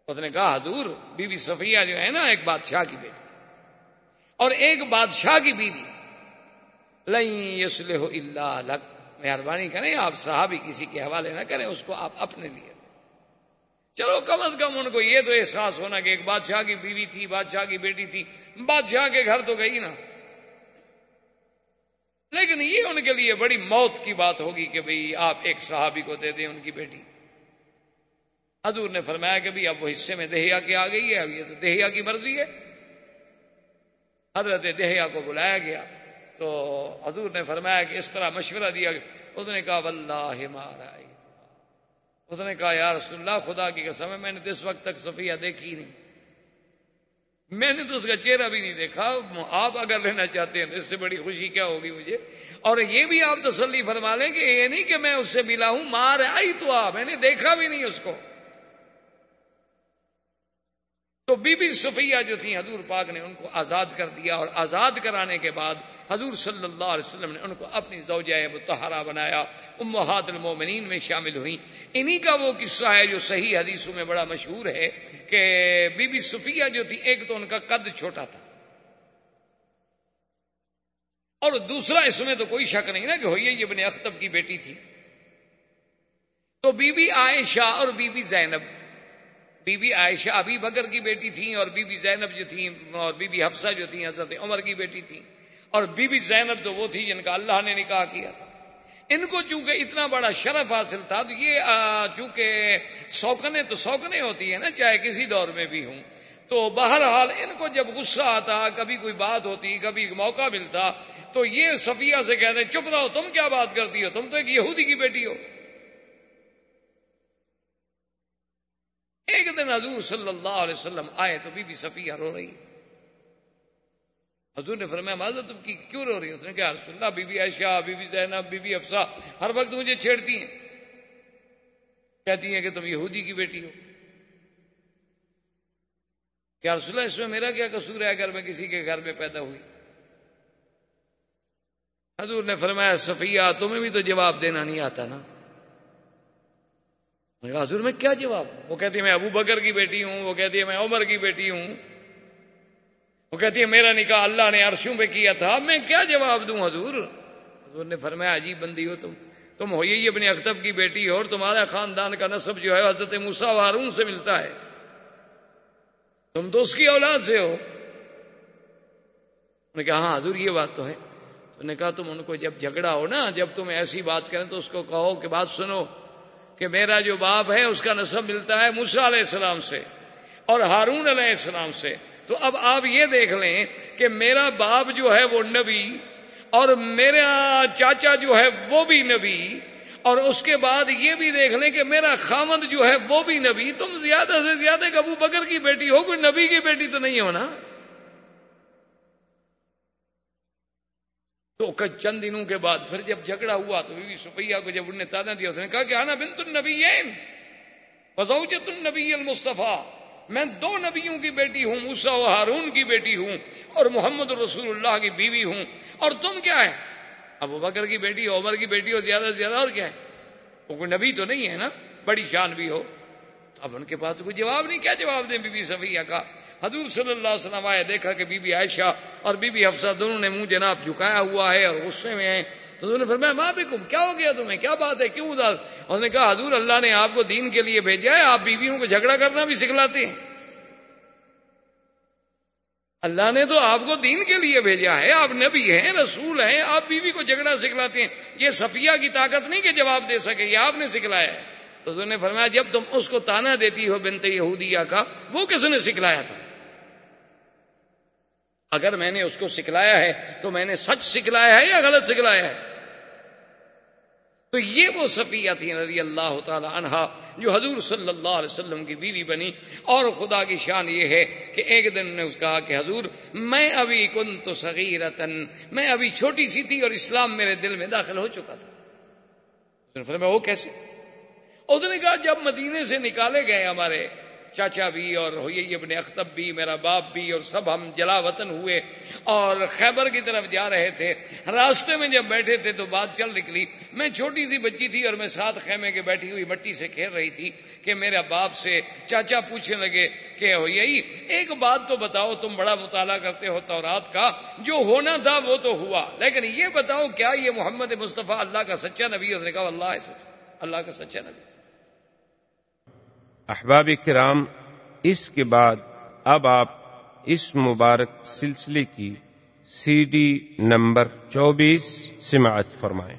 اس نے کہا، حضور، بی بی صفیہ جو ہے نا، ایک بادشاہ کی بیٹی۔ اور ایک بادشاہ کی بیوی۔ لئی یسلح اللہ لک۔ مہربانی کریں، آپ صحابی کسی کے حوالے نہ کریں، اس کو آپ اپنے لیے چلو کم از کم ان کو یہ تو احساس ہونا کہ ایک بادشاہ کی بیوی تھی، بادشاہ کی بیٹی تھی، بادشاہ کے گھر تو گئی نا۔ لیکن یہ ان کے لیے بڑی موت کی بات ہوگی کہ بھئی آپ ایک صحابی کو دے دیں ان کی بیٹی۔ حضور نے فرمایا کہ بھئی اب وہ حصے میں دہیا کی آ گئی ہے، اب یہ تو دہیا کی مرضی ہے۔ حضرت دہیا کو بلایا گیا۔ تو حضور نے فرمایا کہ اس طرح مشورہ دیا اس نے کہا، واللہ مارا اس نے کہا، یا رسول اللہ، خدا کی قسم ہے، میں نے تو اس وقت تک صفیہ دیکھی نہیں۔ میں نے تو اس کا چہرہ بھی نہیں دیکھا۔ آپ اگر لینا چاہتے ہیں تو اس سے بڑی خوشی کیا ہوگی مجھے؟ اور یہ بھی آپ تسلی فرما لیں کہ یہ نہیں کہ میں اس سے ملا ہوں، مار آئی تو آپ، میں نے دیکھا بھی نہیں اس کو۔ تو بی بی صفیہ جو تھی حضور پاک نے ان کو آزاد کر دیا اور آزاد کرانے کے بعد حضور صلی اللہ علیہ وسلم نے ان کو اپنی زوجہ متحرہ بنایا، امہات المومنین میں شامل ہوئی انہی کا وہ قصہ ہے جو صحیح حدیثوں میں بڑا مشہور ہے کہ بی بی صفیہ جو تھی، ایک تو ان کا قد چھوٹا تھا۔ اور دوسرا اس میں تو کوئی شک نہیں نا کہ ہوئی یہ ابن اختب کی بیٹی تھی۔ تو بی بی عائشہ اور بی بی زینب بی بی عائشہ ابھی بکر کی بیٹی تھیں اور بی بی زینب جو تھیں اور بی بی حفصہ جو تھیں، حضرت عمر کی بیٹی تھیں۔ اور بی بی زینب تو وہ تھی جن کا اللہ نے نکاح کیا تھا۔ ان کو چونکہ اتنا بڑا شرف حاصل تھا، تو یہ چونکہ سوکنے تو سوکنے ہوتی ہے نا، چاہے کسی دور میں بھی ہوں۔ تو بہرحال ان کو جب غصہ آتا، کبھی کوئی بات ہوتی، کبھی موقع ملتا، تو یہ صفیہ سے کہتے چپ رہو، تم کیا بات کرتی ہو؟ تم تو ایک یہودی کی بیٹی ہو۔ ایک دن حضور صلی اللہ علیہ وسلم آئے تو بی بی صفیہ رو رہی۔ حضور نے فرمایا معذرت تم کی کیوں رو رہی اس نے کہا رسول اللہ، بی بی عائشہ، بی بی زینب، بی بی افسا، ہر وقت مجھے چھیڑتی ہیں۔ کہتی ہیں کہ تم یہودی کی بیٹی ہو۔ کیا رسول اللہ، اس میں میرا کیا قصور ہے اگر میں کسی کے گھر میں پیدا ہوئی؟ حضور نے فرمایا، صفیہ، تمہیں بھی تو جواب دینا نہیں آتا نا۔ میں کہا، حضور، میں کیا جواب وہ کہتی ہے، میں ابو بکر کی بیٹی ہوں، وہ کہتی ہے، میں عمر کی بیٹی ہوں۔ وہ کہتی ہے، میرا نکاح اللہ نے عرشوں پہ کیا تھا میں کیا جواب دوں حضور؟ حضور نے فرمایا، عجیب بندی ہو تم۔ تم ہو یہی اپنے اختب کی بیٹی ہو اور تمہارا خاندان کا نصب جو ہے حضرت موسا وارون سے ملتا ہے۔ تم تو اس کی اولاد سے ہو۔ نے کہا ہاں حضور، یہ بات تو ہے۔ تو نے کہا، تم ان کو جب جھگڑا ہو نا، جب تم ایسی بات کریں تو اس کو کہو کہ بات سنو۔ کہ میرا جو باپ ہے اس کا نصب ملتا ہے موسا علیہ السلام سے اور ہارون علیہ السلام سے۔ تو اب آپ یہ دیکھ لیں کہ میرا باپ جو ہے وہ نبی اور میرا چاچا جو ہے وہ بھی نبی اور اس کے بعد یہ بھی دیکھ لیں کہ میرا خامد جو ہے وہ بھی نبی۔ تم زیادہ سے زیادہ ابو بکر کی بیٹی ہو، کوئی نبی کی بیٹی تو نہیں ہونا تو چند دنوں کے بعد پھر جب جھگڑا ہوا تو بی سپیا کو جب انہوں نے تانا دیا، اس نے کہا کہ آنا بن تن نبی النبی المصطفیٰ، میں دو نبیوں کی بیٹی ہوں موسا و ہارون کی بیٹی ہوں اور محمد رسول اللہ کی بیوی ہوں۔ اور تم کیا ہے ابو بکر کی بیٹی ہو عمر کی بیٹی ہو زیادہ سے زیادہ اور کیا ہے وہ کوئی نبی تو نہیں ہے نا، بڑی شان بھی ہو۔ اب ان کے پاس کوئی جواب نہیں، کیا جواب دیں بی بی صفیہ کا؟ حضور صلی اللہ علیہ وسلم آئے، دیکھا کہ بی بی عائشہ اور بی بی حفصہ دونوں نے منہ جناب جھکایا ہوا ہے اور غصے میں ہیں۔ تو انہوں نے فرمایا ماں بھی کم کیا ہو گیا تمہیں؟ کیا بات ہے؟ کیوں اداس؟ انہوں نے کہا، حضور اللہ نے آپ کو دین کے لیے بھیجا ہے، آپ بیویوں کو جھگڑا کرنا بھی سکھلاتے ہیں۔ اللہ نے تو آپ کو دین کے لیے بھیجا ہے، آپ نبی ہیں، رسول ہیں، آپ بیوی کو جھگڑا سکھلاتے ہیں۔ یہ صفیہ کی طاقت نہیں کہ جواب دے سکے، یہ آپ نے سکھلایا ہے۔ تو انہوں نے فرمایا، جب تم اس کو تانا دیتی ہو بنت یہودیہ کا، وہ کس نے سکھلایا تھا؟ اگر میں نے اس کو سکھلایا ہے تو میں نے سچ سکھلایا ہے یا غلط سکھلایا ہے؟ تو یہ وہ صفیہ تھی رضی اللہ تعالی عنہا جو حضور صلی اللہ علیہ وسلم کی بیوی بنی اور خدا کی شان یہ ہے کہ ایک دن نے اس کہا کہ حضور، میں ابھی کن تو صغیرتن میں ابھی چھوٹی سی تھی اور اسلام میرے دل میں داخل ہو چکا تھا۔ وہ کیسے؟ اس نے کہا، جب مدینے سے نکالے گئے ہمارے چاچا بھی اور ہوئی ابن اختب بھی، میرا باپ بھی اور سب ہم جلا وطن ہوئے۔ اور خیبر کی طرف جا رہے تھے۔ راستے میں جب بیٹھے تھے تو بات چل نکلی۔ میں چھوٹی سی بچی تھی اور میں ساتھ خیمے کے بیٹھی ہوئی مٹی سے کھیل رہی تھی کہ میرا باپ سے چاچا پوچھنے لگے کہ ہوئی، ایک بات تو بتاؤ، تم بڑا مطالعہ کرتے ہو تورات کا۔ جو ہونا تھا وہ تو ہوا۔ لیکن یہ بتاؤ، کیا یہ محمد مصطفیٰ اللہ کا سچا نبی؟ اس نے کہا اللہ ہے سچ اللہ کا سچا نبی۔ احباب کرام، اس کے بعد اب آپ اس مبارک سلسلے کی سی ڈی نمبر چوبیس سماعت فرمائیں۔